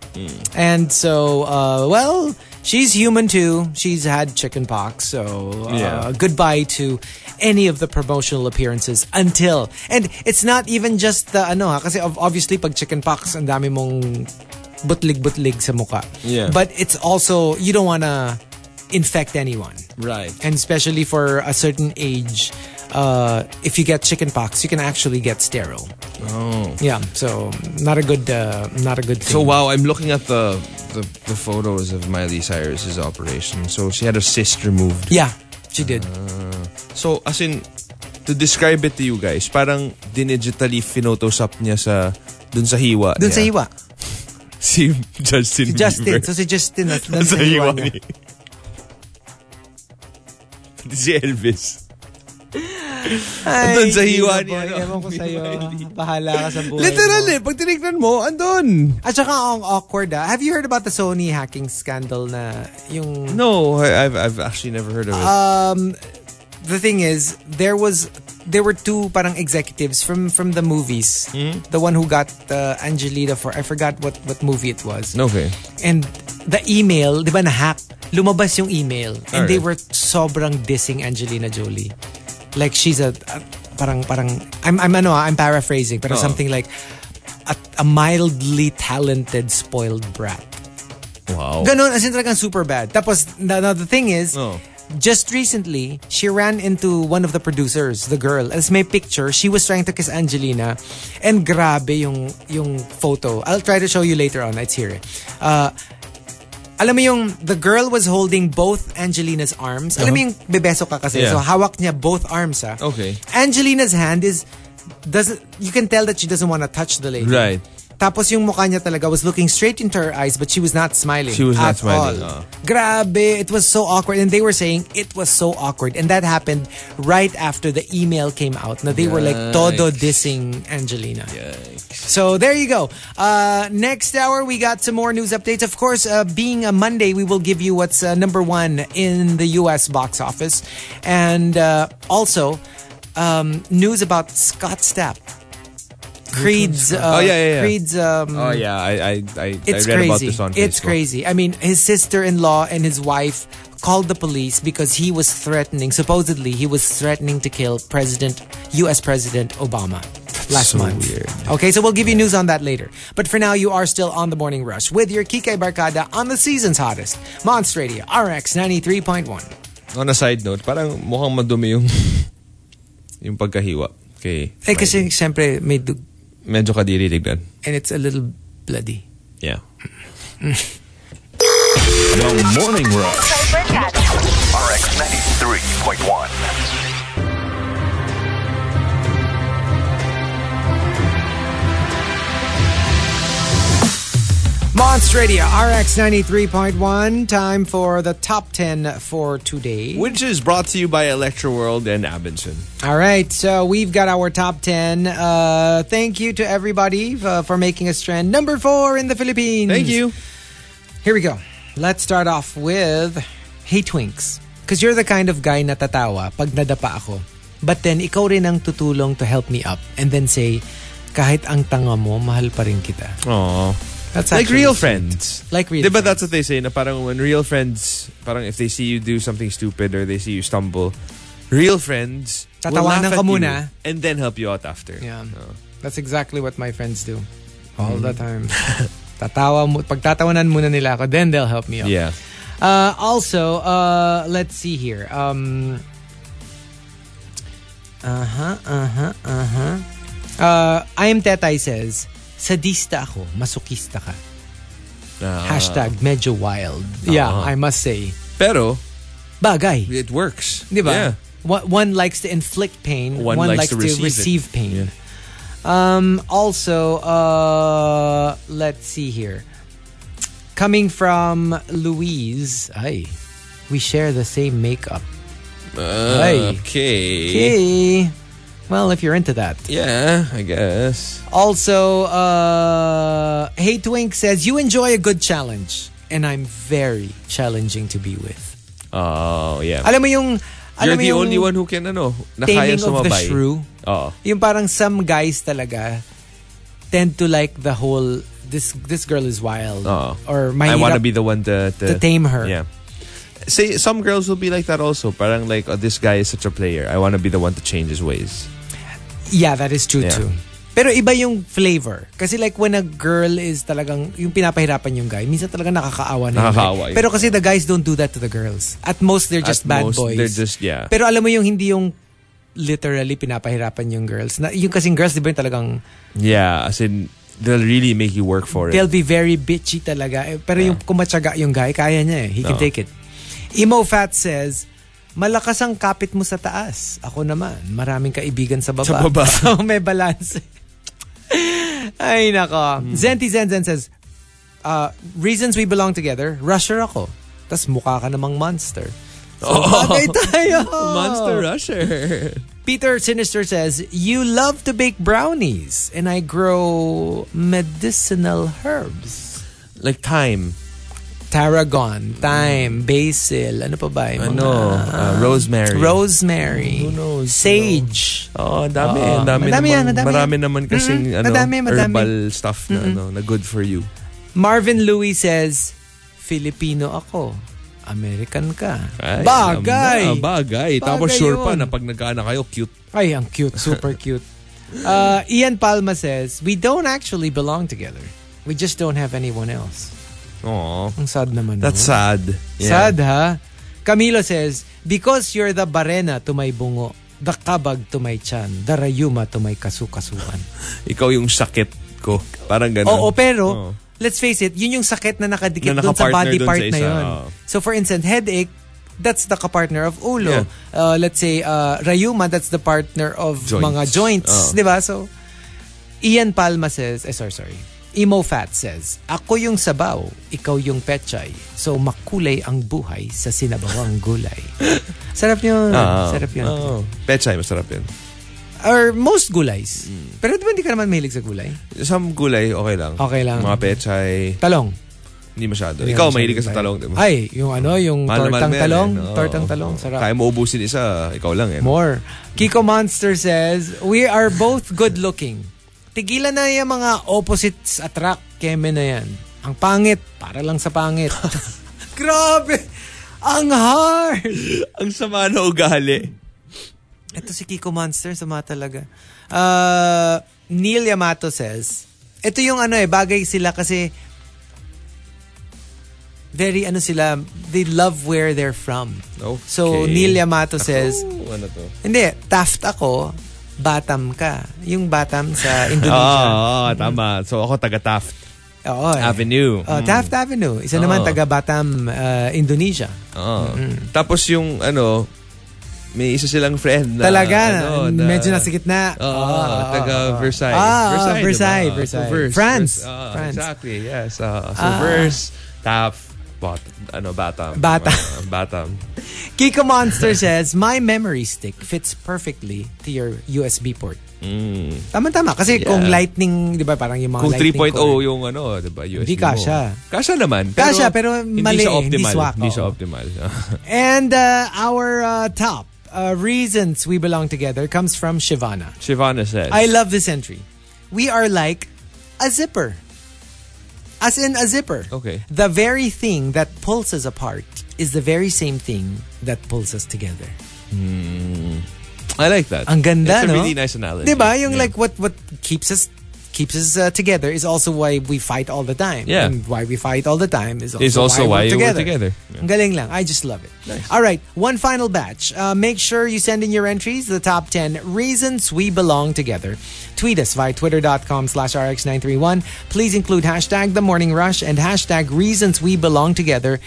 Speaker 2: and so uh well she's human too. She's had chickenpox, so uh,
Speaker 4: Yeah.
Speaker 2: goodbye to any of the promotional appearances until and it's not even just the ano ha kasi ob- obviously pag chickenpox ang dami mong butlig-butlig sa muka.
Speaker 4: Yeah.
Speaker 2: But it's also you don't wanna infect anyone
Speaker 4: Right.
Speaker 2: and especially for a certain age, uh, if you get chickenpox, you can actually get sterile.
Speaker 4: Oh.
Speaker 2: Yeah, so not a good, uh, not a good thing.
Speaker 4: So wow, I'm looking at the, the the photos of Miley Cyrus's operation. So she had her cyst removed.
Speaker 2: yeah, she did.
Speaker 4: So as in to describe it to you guys, parang dinigitally photoshop niya sa dun sa hiwa
Speaker 2: Dun
Speaker 4: niya.
Speaker 2: sa hiwa. *laughs*
Speaker 4: Si Justin
Speaker 2: Si Justin.
Speaker 4: Bieber.
Speaker 2: So si Justin, *laughs* dun
Speaker 4: sa
Speaker 2: sa hiwa niya.
Speaker 4: niya. *laughs* Si Elvis.
Speaker 2: Ay,
Speaker 4: Dun sa hiwa niya,
Speaker 2: boy,
Speaker 4: no?
Speaker 2: Ewan ko sa'yo. Bahala ka sa buhay
Speaker 4: Literal
Speaker 2: mo.
Speaker 4: eh, pag tinignan mo, andun.
Speaker 2: At saka ang awkward ah. Have you heard about the Sony hacking scandal na yung...
Speaker 4: No, I've I've actually never heard of it.
Speaker 2: Um, the thing is, there was there were two parang executives from from the movies. The one who got uh, Angelina for I forgot what what movie it was.
Speaker 4: okay.
Speaker 2: And the email, di ba na hack? Lumabas yung email. And they were sobrang dissing Angelina Jolie. Like she's a, a- parang parang I'm I'm ano ah, I'm paraphrasing, pero
Speaker 4: Oo.
Speaker 2: something like a, a mildly talented spoiled brat.
Speaker 4: Wow.
Speaker 2: Ganon, as in talagang super bad. Tapos, the, the thing is,
Speaker 4: Oh.
Speaker 2: just recently, she ran into one of the producers, the girl. As may picture, she was trying to kiss Angelina. And grabe yung, yung photo. I'll try to show you later on. It's here. Uh, alam mo yung, the girl was holding both Angelina's arms. Alam mo yung bebeso ka kasi.
Speaker 4: Uh-huh. Yeah.
Speaker 2: So, hawak niya both arms ha.
Speaker 4: Okay.
Speaker 2: Angelina's hand is, doesn't, you can tell that she doesn't want to touch the lady.
Speaker 4: Right.
Speaker 2: Tapos yung mukha niya talaga was looking straight into her eyes but she was not smiling.
Speaker 4: She was not smiling,
Speaker 2: all.
Speaker 4: uh.
Speaker 2: Grabe, it was so awkward. And they were saying it was so awkward. And that happened right after the email came out. Now they were like todo dissing Angelina. So there you go. Uh, next hour, we got some more news updates. Of course, uh, being a Monday, we will give you what's uh, number one in the U.S. box office. And uh, also, um, news about Scott Stapp. Creed's, uh,
Speaker 4: Oh, yeah, yeah, yeah.
Speaker 2: Creed's, um,
Speaker 4: Oh yeah, I I I,
Speaker 2: it's
Speaker 4: I read
Speaker 2: crazy.
Speaker 4: about this on Facebook.
Speaker 2: it's crazy. I mean, his sister-in-law and his wife called the police because he was threatening. Supposedly, he was threatening to kill President, U.S. President Obama last
Speaker 4: so
Speaker 2: month.
Speaker 4: weird.
Speaker 2: Okay, so we'll give you news on that later. But for now, you are still on the morning rush with your Kikay Barkada on the season's hottest Monster Radio RX ninety three point one.
Speaker 4: On a side note, parang mukhang madumi yung *laughs* yung pagkahiwa. Okay.
Speaker 2: Eh, kasi siyempre may dug
Speaker 4: Medyo kadiri tignan.
Speaker 2: and it's a little bloody.
Speaker 4: Yeah.
Speaker 3: The Morning Rush.
Speaker 5: RX 93.1.
Speaker 2: Monster Radio RX ninety three point one. Time for the top ten for today.
Speaker 4: Which is brought to you by Electro World and Abenson.
Speaker 2: All right, so we've got our top 10. Uh, thank you to everybody uh, for making us trend number four in the Philippines.
Speaker 4: Thank you.
Speaker 2: Here we go. Let's start off with Hey Twinks. Because you're the kind of guy na tatawa pag nadapa ako. But then, ikaw rin ang tutulong to help me up. And then say, kahit ang tanga mo, mahal pa rin kita.
Speaker 4: Aww.
Speaker 2: That's
Speaker 4: Like real
Speaker 2: sweet.
Speaker 4: friends.
Speaker 2: Like real friends.
Speaker 4: that's what they say na parang when real friends, parang if they see you do something stupid or they see you stumble, real friends will laugh at you and then help you out after.
Speaker 2: Yeah. That's exactly what my friends do. All the time. Tatawa mo, pagtatawanan muna nila ako, then they'll help me out.
Speaker 4: Yeah.
Speaker 2: Uh, also, uh, let's see here. Um, uh-huh, uh-huh, uh-huh. Uh, I am Tetay says, sadista ako, masokista ka.
Speaker 4: Ah.
Speaker 2: Hashtag medyo wild. Yeah,
Speaker 4: Ah.
Speaker 2: I must say.
Speaker 4: Pero,
Speaker 2: Bagay.
Speaker 4: it works.
Speaker 2: Di ba?
Speaker 4: Yeah.
Speaker 2: One, one likes to inflict pain.
Speaker 4: One
Speaker 2: likes,
Speaker 4: likes to receive
Speaker 2: receive pain.
Speaker 4: Yeah.
Speaker 2: Um, also, uh, let's see here. Coming from Louise, ay, we share the same makeup. Ay.
Speaker 4: Okay.
Speaker 2: Okay. Well, if you're into that.
Speaker 4: Yeah, I guess.
Speaker 2: Also, uh, Hey Twink says, You enjoy a good challenge. And I'm very challenging to be with.
Speaker 4: Oh, yeah.
Speaker 2: Alam mo yung...
Speaker 4: You're
Speaker 2: mo
Speaker 4: the
Speaker 2: yung
Speaker 4: only one who can, ano, na kaya
Speaker 2: taming of the
Speaker 4: sumabay.
Speaker 2: shrew.
Speaker 4: Oo.
Speaker 2: Yung parang some guys talaga tend to like the whole this this girl is wild
Speaker 4: Oo.
Speaker 2: or
Speaker 4: my
Speaker 2: I
Speaker 4: want to be the one to, to,
Speaker 2: to tame her.
Speaker 4: Yeah. Say some girls will be like that also. Parang like, oh, this guy is such a player. I want to be the one to change his ways.
Speaker 2: Yeah, that is true
Speaker 4: Yeah.
Speaker 2: too. Pero iba yung flavor. Kasi like when a girl is talagang, yung pinapahirapan yung guy, minsan talaga nakakaawa na yung
Speaker 4: Nakakaawa
Speaker 2: guy.
Speaker 4: yun.
Speaker 2: Pero kasi the guys don't do that to the girls. At most, they're just
Speaker 4: At
Speaker 2: bad
Speaker 4: most,
Speaker 2: boys.
Speaker 4: they're just- yeah.
Speaker 2: Pero alam mo yung hindi yung literally pinapahirapan yung girls. Na, yung kasing girls, di ba yung talagang
Speaker 4: Yeah, as in, they'll really make you work for it.
Speaker 2: they'll be very bitchy talaga. Eh, Pero yung kumatsaga yung guy, kaya niya eh. He can
Speaker 4: Oo.
Speaker 2: take it. Emo Fat says, Malakas ang kapit mo sa taas. Ako naman, maraming kaibigan sa baba.
Speaker 4: Sa baba. *laughs*
Speaker 2: so may balance. Ay, nako.
Speaker 4: Hmm.
Speaker 2: Zenti Zen Zen says, uh, reasons we belong together, rusher ako. Tas mukha ka namang monster. So, bagay tayo.
Speaker 4: Oh. *laughs* Monster Rusher.
Speaker 2: Peter Sinister says, You love to bake brownies, and I grow medicinal herbs.
Speaker 4: like time.
Speaker 2: Tarragon, thyme, basil, ano pa ba? Yung
Speaker 4: Ano,
Speaker 2: mga-
Speaker 4: uh, rosemary.
Speaker 2: Rosemary.
Speaker 4: Who knows?
Speaker 2: Sage.
Speaker 4: Oh, dami.
Speaker 2: Oo.
Speaker 4: Ang dami,
Speaker 2: Madami
Speaker 4: naman,
Speaker 2: yan, madami
Speaker 4: marami
Speaker 2: yan.
Speaker 4: naman kasing
Speaker 2: Mm-mm.
Speaker 4: ano,
Speaker 2: Madami, madami.
Speaker 4: herbal stuff na, ano, na good for you.
Speaker 2: Marvin Louis says, Filipino ako. American ka.
Speaker 4: Ay,
Speaker 2: bagay.
Speaker 4: na, bagay. Tapos
Speaker 2: Bagay
Speaker 4: sure pa
Speaker 2: yun.
Speaker 4: na pag nagkaanak kayo, cute.
Speaker 2: Ay, ang cute. Super *laughs* cute. Uh, Ian Palma says, We don't actually belong together. We just don't have anyone else.
Speaker 4: Aww.
Speaker 2: Ang sad naman.
Speaker 4: That's
Speaker 2: no?
Speaker 4: sad. Yeah.
Speaker 2: Sad ha? Camilo says, Because you're the barena to my bungo, the kabag to my chan, the rayuma to my kasukasuan. *laughs*
Speaker 4: Ikaw yung sakit ko. Parang ganun.
Speaker 2: Oo, pero,
Speaker 4: Oo.
Speaker 2: let's face it, yun yung sakit na nakadikit
Speaker 4: Na
Speaker 2: dun sa body
Speaker 4: dun
Speaker 2: part
Speaker 4: sa
Speaker 2: na yun. So for instance, headache, that's the kapartner of ulo.
Speaker 4: Yeah.
Speaker 2: Uh, let's say, uh, rayuma, that's the partner of
Speaker 4: Joints.
Speaker 2: mga joints.
Speaker 4: Oo.
Speaker 2: Di ba? So, Ian Palma says, eh, sorry, sorry. Emo Fat says, Ako yung sabaw, ikaw yung pechay. So makulay ang buhay sa sinabawang gulay. *laughs* Sarap yun.
Speaker 4: Ah,
Speaker 2: Sarap yun.
Speaker 4: Oh, pechay, masarap yun.
Speaker 2: Or most gulays. Pero di ba hindi ka naman mahilig sa gulay?
Speaker 4: Some gulay, okay lang.
Speaker 2: Okay lang.
Speaker 4: Mga pechay,
Speaker 2: Talong.
Speaker 4: hindi masyado.
Speaker 2: Hindi
Speaker 4: Ikaw,
Speaker 2: masyado
Speaker 4: mahilig ka sa talong, di ba?
Speaker 2: Ay, yung ano, yung
Speaker 4: Mahal
Speaker 2: tortang talong.
Speaker 4: eh. Oo.
Speaker 2: Tortang talong. Sarap.
Speaker 4: Kaya mo ubusin isa, ikaw lang eh.
Speaker 2: More. Kiko Monster says, We are both good looking. Tigilan na yung mga opposites attract. Keme na yan. Ang pangit, para lang sa pangit. *laughs* Grabe! Ang hard!
Speaker 4: Ang sama na ugali.
Speaker 2: Ito si Kiko Monster, sama talaga. Uh, Neil Yamato says, ito yung ano eh, bagay sila kasi very ano sila, they love where they're from.
Speaker 4: Okay.
Speaker 2: So, Neil Yamato says,
Speaker 4: Ako, ano to?
Speaker 2: Hindi, Taft ako, Batam ka. Yung Batam sa *laughs*
Speaker 4: Oo,
Speaker 2: Indonesia.
Speaker 4: oh, tama. So ako taga Taft
Speaker 2: Oo. eh.
Speaker 4: Avenue.
Speaker 2: Oh, Taft Avenue. Isa naman
Speaker 4: Oo.
Speaker 2: taga Batam, uh, Indonesia.
Speaker 4: Oo. Tapos yung ano, may isa silang friend na
Speaker 2: Talaga,
Speaker 4: ano, na-
Speaker 2: medyo nasa gitna.
Speaker 4: Oo,
Speaker 2: Oo, oo,
Speaker 4: taga
Speaker 2: oo.
Speaker 4: Versailles.
Speaker 2: Ah,
Speaker 4: Versailles,
Speaker 2: Versailles,
Speaker 4: diba?
Speaker 2: Versailles.
Speaker 4: So, Verse,
Speaker 2: France.
Speaker 4: Verse, ah,
Speaker 2: France.
Speaker 4: Exactly, yes. Ah, so,
Speaker 2: Ah.
Speaker 4: Verse, Taft, Bot, ano, Batam.
Speaker 2: Batam. *laughs*
Speaker 4: Batam.
Speaker 2: Kiko Monster says, My memory stick fits perfectly to your USB port.
Speaker 4: Mm.
Speaker 2: Tama-tama. Kasi
Speaker 4: Yeah.
Speaker 2: kung lightning, di ba, parang yung mga
Speaker 4: Kung
Speaker 2: lightning
Speaker 4: 3.0
Speaker 2: cord.
Speaker 4: yung ano, diba, USB
Speaker 2: Hindi kasha.
Speaker 4: mo. Kasha naman.
Speaker 2: Kasha, pero
Speaker 4: hindi
Speaker 2: mali
Speaker 4: siya
Speaker 2: eh, hindi
Speaker 4: optimal.
Speaker 2: swak,
Speaker 4: Hindi siya optimal. *laughs*
Speaker 2: And uh, our uh, top uh, reasons we belong together comes from Shivana.
Speaker 4: Shivana says.
Speaker 2: I love this entry. We are like a zipper. As in a zipper.
Speaker 4: Okay.
Speaker 2: The very thing that pulls us apart is the very same thing that pulls us together. Hmm.
Speaker 4: I like that.
Speaker 2: Ang ganda,
Speaker 4: It's a
Speaker 2: no?
Speaker 4: really nice analogy.
Speaker 2: Diba? Yung
Speaker 4: Yeah.
Speaker 2: like what what keeps us keeps us uh, together is also why we fight all the time.
Speaker 4: Yeah.
Speaker 2: And why we fight all the time is also,
Speaker 4: Is also why
Speaker 2: we're
Speaker 4: we're
Speaker 2: together.
Speaker 4: together. Yeah.
Speaker 2: Galing lang. I just love it. All right. One final batch. Uh, make sure you send in your entries, the top 10 reasons we belong together. Tweet us via twitter.com slash rx931. Please include hashtag the morning rush and hashtag reasons we belong together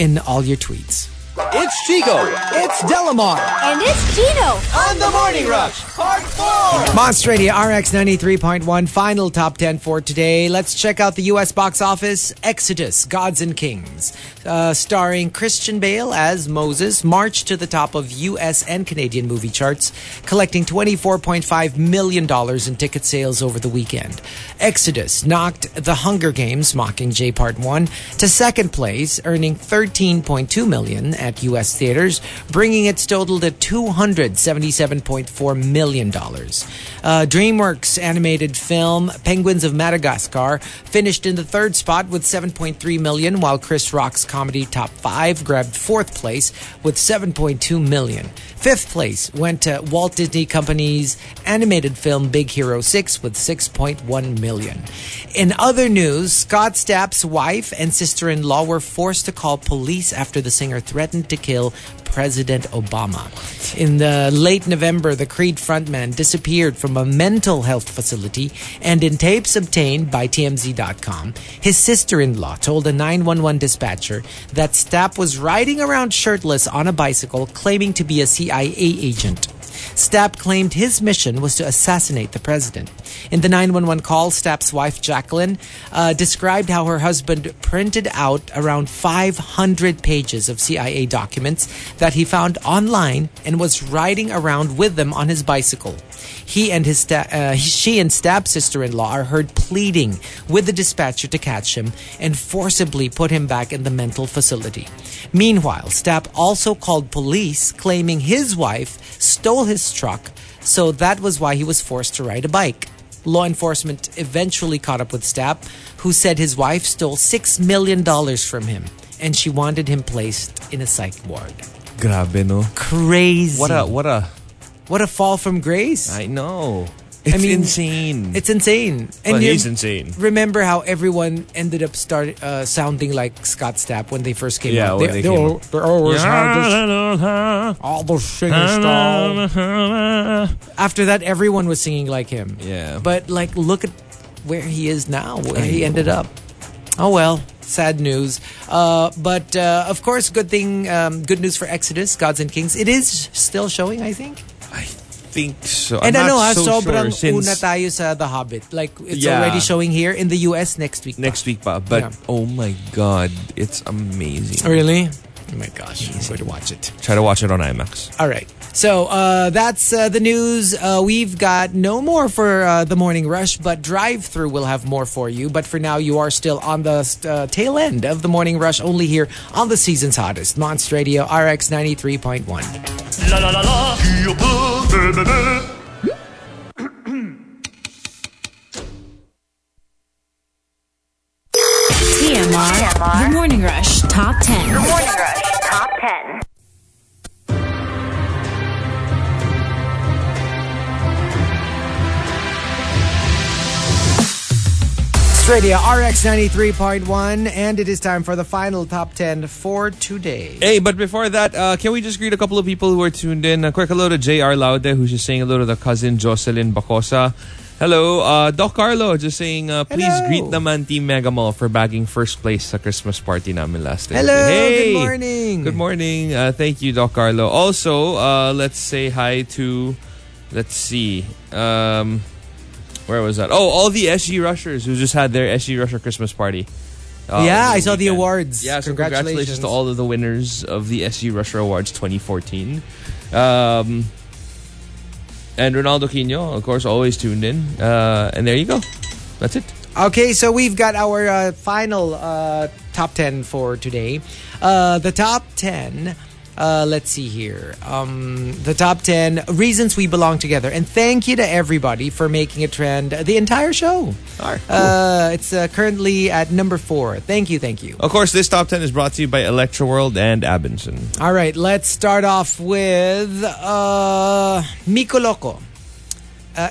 Speaker 2: in all your tweets.
Speaker 1: It's Chico. It's Delamar.
Speaker 6: And it's Gino.
Speaker 1: On the Morning Rush, Part 4.
Speaker 2: Monster Radio RX 93.1 final top 10 for today. Let's check out the US box office. Exodus, Gods and Kings, uh, starring Christian Bale as Moses, marched to the top of US and Canadian movie charts, collecting $24.5 million in ticket sales over the weekend. Exodus knocked The Hunger Games, Mockingjay Part 1, to second place, earning $13.2 million at US theaters, bringing its total to $277.4 million. Uh, DreamWorks animated film Penguins of Madagascar finished in the third spot with 7.3 million, while Chris Rock's comedy Top 5 grabbed fourth place with 7.2 million. Fifth place went to Walt Disney Company's animated film Big Hero 6 with 6.1 million. In other news, Scott Stapp's wife and sister-in-law were forced to call police after the singer threatened to kill President Obama. In the late November, the Creed frontman disappeared from a mental health facility, and in tapes obtained by TMZ.com, his sister-in-law told a 911 dispatcher that Stapp was riding around shirtless on a bicycle, claiming to be a CIA agent. Stapp claimed his mission was to assassinate the president. In the 911 call, Stapp's wife, Jaclyn, uh, described how her husband printed out around 500 pages of CIA documents that he found online and was riding around with them on his bicycle. He and his sta- uh, she and Stapp's sister-in-law are heard pleading with the dispatcher to catch him and forcibly put him back in the mental facility. Meanwhile, Stapp also called police claiming his wife stole his truck, so that was why he was forced to ride a bike. Law enforcement eventually caught up with Stapp, who said his wife stole $6 million from him and she wanted him placed in a psych ward.
Speaker 4: Grabe, no?
Speaker 2: Crazy.
Speaker 4: What a, what a,
Speaker 2: What a fall from grace.
Speaker 4: I know. It's
Speaker 2: mean,
Speaker 4: insane.
Speaker 2: It's insane.
Speaker 4: well, he's insane.
Speaker 2: remember how everyone ended up start uh, sounding like Scott Stapp when they first came
Speaker 4: Yeah,
Speaker 2: out.
Speaker 4: when they came
Speaker 2: al-
Speaker 4: out.
Speaker 2: they always had this, all the singing style. After that, everyone was singing like him.
Speaker 4: Yeah.
Speaker 2: But like, look at where he is now, where he ended up. Oh well, sad news. Uh, but uh, of course, good thing, um, good news for Exodus, Gods and Kings. It is still showing, I think.
Speaker 4: I think so.
Speaker 2: And
Speaker 4: I'm
Speaker 2: ano
Speaker 4: not
Speaker 2: ha,
Speaker 4: so
Speaker 2: sobrang
Speaker 4: sure since
Speaker 2: una tayo sa The Hobbit. Like, it's
Speaker 4: Yeah.
Speaker 2: already showing here in the US next week. pa.
Speaker 4: next week pa. But
Speaker 2: Yeah.
Speaker 4: oh my god, it's amazing.
Speaker 2: Really? Oh my gosh. I'm going to watch it.
Speaker 4: Try to watch it on IMAX.
Speaker 2: All right. So uh, that's uh, the news. Uh, we've got no more for uh, the morning rush, but drive through will have more for you. But for now, you are still on the uh, tail end of the morning rush, only here on the season's hottest Monster Radio RX 93.1.
Speaker 3: La la la la.
Speaker 6: TMR, The Morning Rush. Top 10.
Speaker 2: Radio RX 93.1, and it is time for the final top 10 for today.
Speaker 4: Hey, but before that, uh, can we just greet a couple of people who are tuned in? A quick hello to J.R. Laude, who's just saying hello to the cousin Jocelyn Bacosa. Hello, uh, Doc Carlo, just saying, uh, please
Speaker 2: Hello.
Speaker 4: greet naman Team Mega Mall for bagging first place sa Christmas party namin last Thursday.
Speaker 2: Hello,
Speaker 4: Hey!
Speaker 2: good morning.
Speaker 4: Good morning. Uh, thank you, Doc Carlo. Also, uh, let's say hi to, let's see, um, where was that? Oh, all the SG Rushers who just had their SG Rusher Christmas party. uh,
Speaker 2: Yeah, I saw the awards.
Speaker 4: Yeah, so
Speaker 2: Congratulations.
Speaker 4: congratulations to all of the winners of the SG Rusher Awards 2014. Um, and Ronaldo Quino, of course, always tuned in. Uh, and there you go. That's it.
Speaker 2: Okay, so we've got our uh, final uh, top 10 for today. Uh, the top 10, uh, let's see here. Um, the top 10 reasons we belong together. And thank you to everybody for making a trend the entire show.
Speaker 4: Alright,
Speaker 2: Uh, it's uh, currently at number four. Thank you, thank you.
Speaker 4: Of course, this top 10 is brought to you by Electro World and Abenson.
Speaker 2: All right, let's start off with uh, Miko Loco. Uh,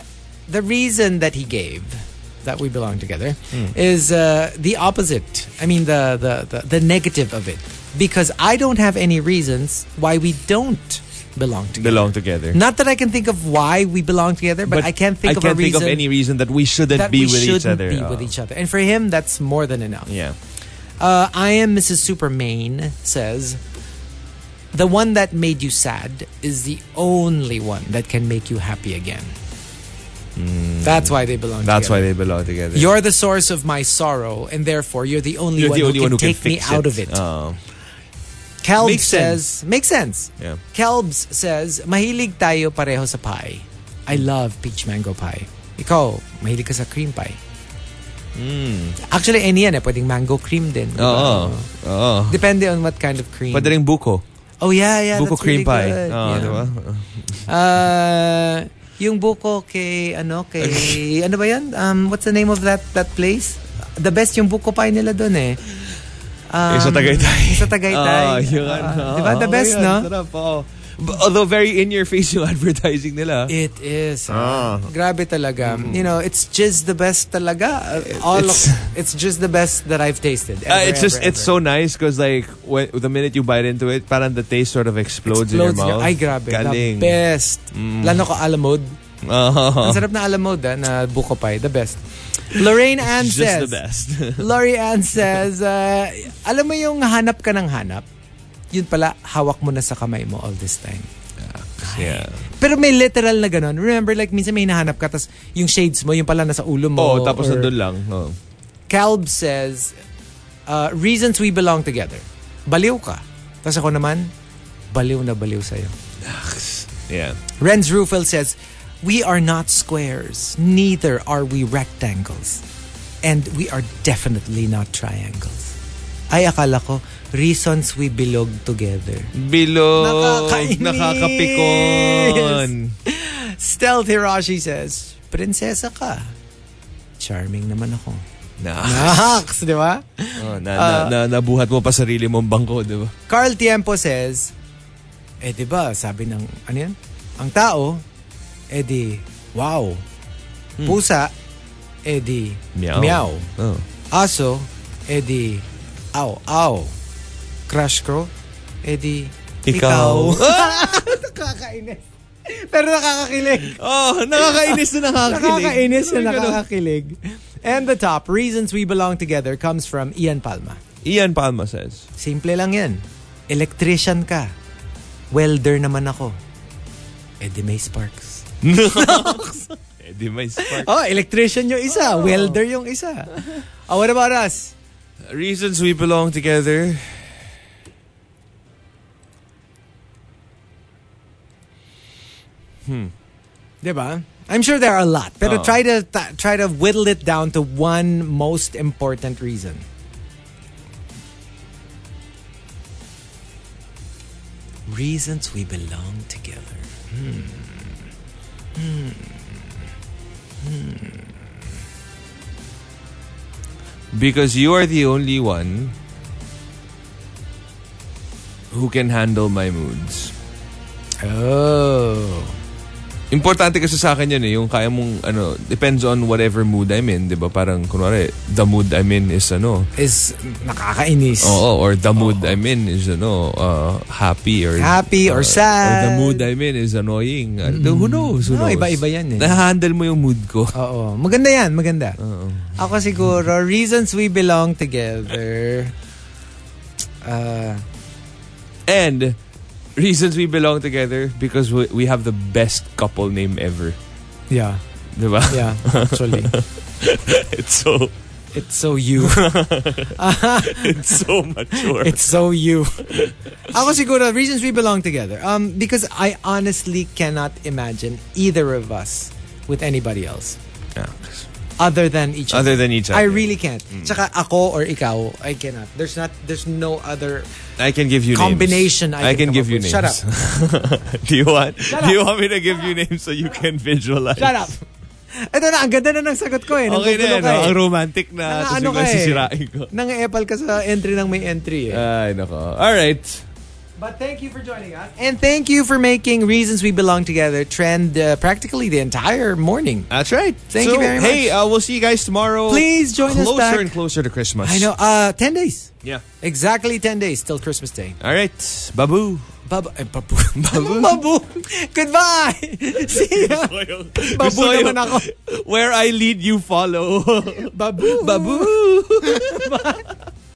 Speaker 2: the reason that he gave that we belong together is uh, the opposite. I mean, the, the, the, the negative of it. Because I don't have any reasons why we don't belong together.
Speaker 4: Belong together.
Speaker 2: Not that I can think of why we belong together, but, I can't think
Speaker 4: I
Speaker 2: of
Speaker 4: can't
Speaker 2: a reason
Speaker 4: think of any reason that we shouldn't
Speaker 2: that
Speaker 4: be
Speaker 2: we
Speaker 4: with
Speaker 2: shouldn't
Speaker 4: each other.
Speaker 2: be
Speaker 4: Oh.
Speaker 2: with each other. And for him, that's more than enough.
Speaker 4: Yeah.
Speaker 2: Uh, I am Mrs. Supermain says, the one that made you sad is the only one that can make you happy again. That's why they belong.
Speaker 4: That's why they belong together.
Speaker 2: You're the source of my sorrow, and therefore you're the only
Speaker 4: You're
Speaker 2: one
Speaker 4: the only
Speaker 2: who
Speaker 4: one
Speaker 2: can
Speaker 4: who can
Speaker 2: take me
Speaker 4: fix
Speaker 2: out of it.
Speaker 4: Oh.
Speaker 2: Kelbs
Speaker 4: Makes sense.
Speaker 2: says, makes sense.
Speaker 4: Yeah.
Speaker 2: Kelbs says, mahilig tayo pareho sa pie. I love peach mango pie. Ikaw, mahilig ka sa cream pie. Actually, any yan eh. Pwedeng mango cream din.
Speaker 4: Oo. Oo.
Speaker 2: Depende on what kind of cream.
Speaker 4: Pwede ring buko.
Speaker 2: Oh yeah, yeah.
Speaker 4: buko cream
Speaker 2: really
Speaker 4: pie.
Speaker 2: good.
Speaker 4: Oo,
Speaker 2: Yeah.
Speaker 4: di ba?
Speaker 2: Uh, yung buko kay ano kay *laughs* ano ba yan? Um, what's the name of that that place? The best yung buko pie nila doon eh. Um,
Speaker 4: Yung sa Tagaytay.
Speaker 2: yung Sa Tagaytay.
Speaker 4: Ah, yung
Speaker 2: Ah,
Speaker 4: ano.
Speaker 2: di ba? The best,
Speaker 4: yun.
Speaker 2: no?
Speaker 4: Sarap. But Although very in your face yung *laughs* advertising nila.
Speaker 2: It is.
Speaker 4: Ah.
Speaker 2: Grabe talaga. You know, it's just the best talaga. Uh, All
Speaker 4: It's-
Speaker 2: of, it's just the best that I've tasted.
Speaker 4: Uh,
Speaker 2: Ever,
Speaker 4: it's just
Speaker 2: ever,
Speaker 4: it's
Speaker 2: ever.
Speaker 4: so nice because like when, the minute you bite into it, parang the taste sort of explodes, in your
Speaker 2: Explodes
Speaker 4: mouth.
Speaker 2: Ay, grabe.
Speaker 4: Galing.
Speaker 2: The best. Lalo ko alamod.
Speaker 4: Oh.
Speaker 2: Ang sarap na alamod ah, na buko pie. The best. Lorraine *laughs* Ann
Speaker 4: Just
Speaker 2: says,
Speaker 4: the best. *laughs*
Speaker 2: Lori Ann says, uh, alam mo yung hanap ka ng hanap, yun pala, hawak mo na sa kamay mo all this time.
Speaker 4: yeah.
Speaker 2: Pero may literal na ganun. Remember, like, minsan may hinahanap ka, tas yung shades mo, yung pala nasa ulo mo.
Speaker 4: Oh, tapos
Speaker 2: or-
Speaker 4: nandun lang. Oh.
Speaker 2: Calb says, uh, reasons we belong together. Baliw ka. Tapos ako naman, baliw na baliw sa'yo.
Speaker 4: Yeah.
Speaker 2: Renz Rufel says, We are not squares, neither are we rectangles. And we are definitely not triangles. Ay, akala ko, reasons we belong together.
Speaker 4: Bilog.
Speaker 2: Nakakainis.
Speaker 4: Nakakapikon.
Speaker 2: Stealth Hirashi says, Prinsesa ka. Charming naman ako.
Speaker 4: Na,
Speaker 2: Naks, di ba?
Speaker 4: oh, na, na, na, nabuhat mo pa sarili mong bangko, di ba?
Speaker 2: Carl Tiempo says, eh di ba, sabi ng, ano yan? Ang tao, eh di, wow. Pusa, eh di,
Speaker 4: Meow.
Speaker 2: meow.
Speaker 4: Oh.
Speaker 2: Aso, eh di, aw, aw. Crush ko, eh di,
Speaker 4: Ikaw. *laughs*
Speaker 2: Nakakainis. Pero nakakakilig.
Speaker 4: Oh, nakakainis na nakakakilig.
Speaker 2: Nakakainis na nakakakilig. And the top, reasons we belong together comes from Ian Palma.
Speaker 4: Ian Palma says,
Speaker 2: Simple lang yan. Electrician ka. Welder naman ako. Di may sparks. *laughs*
Speaker 4: Di may spark.
Speaker 2: Oh, electrician yung isa. Welder yung isa. Oh, what about us?
Speaker 4: Reasons we belong together. Hmm.
Speaker 2: Diba? I'm sure there are a lot. Pero
Speaker 4: Oo.
Speaker 2: try to try to whittle it down to one most important reason. Reasons we belong together. Hmm.
Speaker 4: Because you are the only one who can handle my moods.
Speaker 2: Oh.
Speaker 4: Importante kasi sa akin yun eh, yung kaya mong, ano, depends on whatever mood I'm in, di ba? Parang, kunwari, the mood I'm in is, ano,
Speaker 2: Is nakakainis.
Speaker 4: oo, or the mood I'm in is, ano, uh, happy or...
Speaker 2: Happy or
Speaker 4: uh,
Speaker 2: sad.
Speaker 4: Or the mood I'm in is annoying. Uh, Who knows? Who
Speaker 2: No,
Speaker 4: knows?
Speaker 2: iba-iba yan eh.
Speaker 4: Nahandle mo yung mood ko.
Speaker 2: Oo. Maganda yan, maganda. Ako siguro, reasons we belong together. Uh,
Speaker 4: And, reasons we belong together because we, we have the best couple name ever.
Speaker 2: yeah.
Speaker 4: Di ba?
Speaker 2: Yeah, actually. *laughs*
Speaker 4: It's so,
Speaker 2: It's so you. *laughs*
Speaker 4: it's so mature.
Speaker 2: It's so you. Ako siguro, reasons we belong together. Um, because I honestly cannot imagine either of us with anybody else
Speaker 4: Yeah.
Speaker 2: Other than each other.
Speaker 4: Other than each other.
Speaker 2: I really can't. Tsaka ako or ikaw, I cannot. There's not, there's no other
Speaker 4: I can give you
Speaker 2: combination
Speaker 4: names.
Speaker 2: I
Speaker 4: I
Speaker 2: can
Speaker 4: can, give you
Speaker 2: with.
Speaker 4: names.
Speaker 2: Shut up. *laughs*
Speaker 4: do you want?
Speaker 2: Shut
Speaker 4: do you want me to give you names so you can visualize?
Speaker 2: Shut up. Ito na, ang ganda na ng sagot ko eh.
Speaker 4: Okay
Speaker 2: Nanggugulo
Speaker 4: na, no?
Speaker 2: eh.
Speaker 4: Ang romantic na.
Speaker 2: Nang ano ka eh.
Speaker 4: sisirain ko.
Speaker 2: Nang-epal ka sa entry ng may entry eh.
Speaker 4: Ay, nako. Alright.
Speaker 2: But thank you for joining us. And thank you for making Reasons We Belong Together trend uh, practically the entire morning.
Speaker 4: That's right.
Speaker 2: Thank you very much.
Speaker 4: Hey, uh, we'll see you guys tomorrow.
Speaker 2: Please join us
Speaker 4: closer and closer to Christmas.
Speaker 2: I know, uh, 10 days.
Speaker 4: Yeah.
Speaker 2: Exactly 10 days till Christmas Day.
Speaker 4: Alright. Babu.
Speaker 2: Babu. Eh, babu. *laughs* Babu. *laughs* babu. Goodbye. *laughs* See ya. Babu naman ako.
Speaker 4: Where I lead, you follow.
Speaker 2: Babu.
Speaker 4: Babu.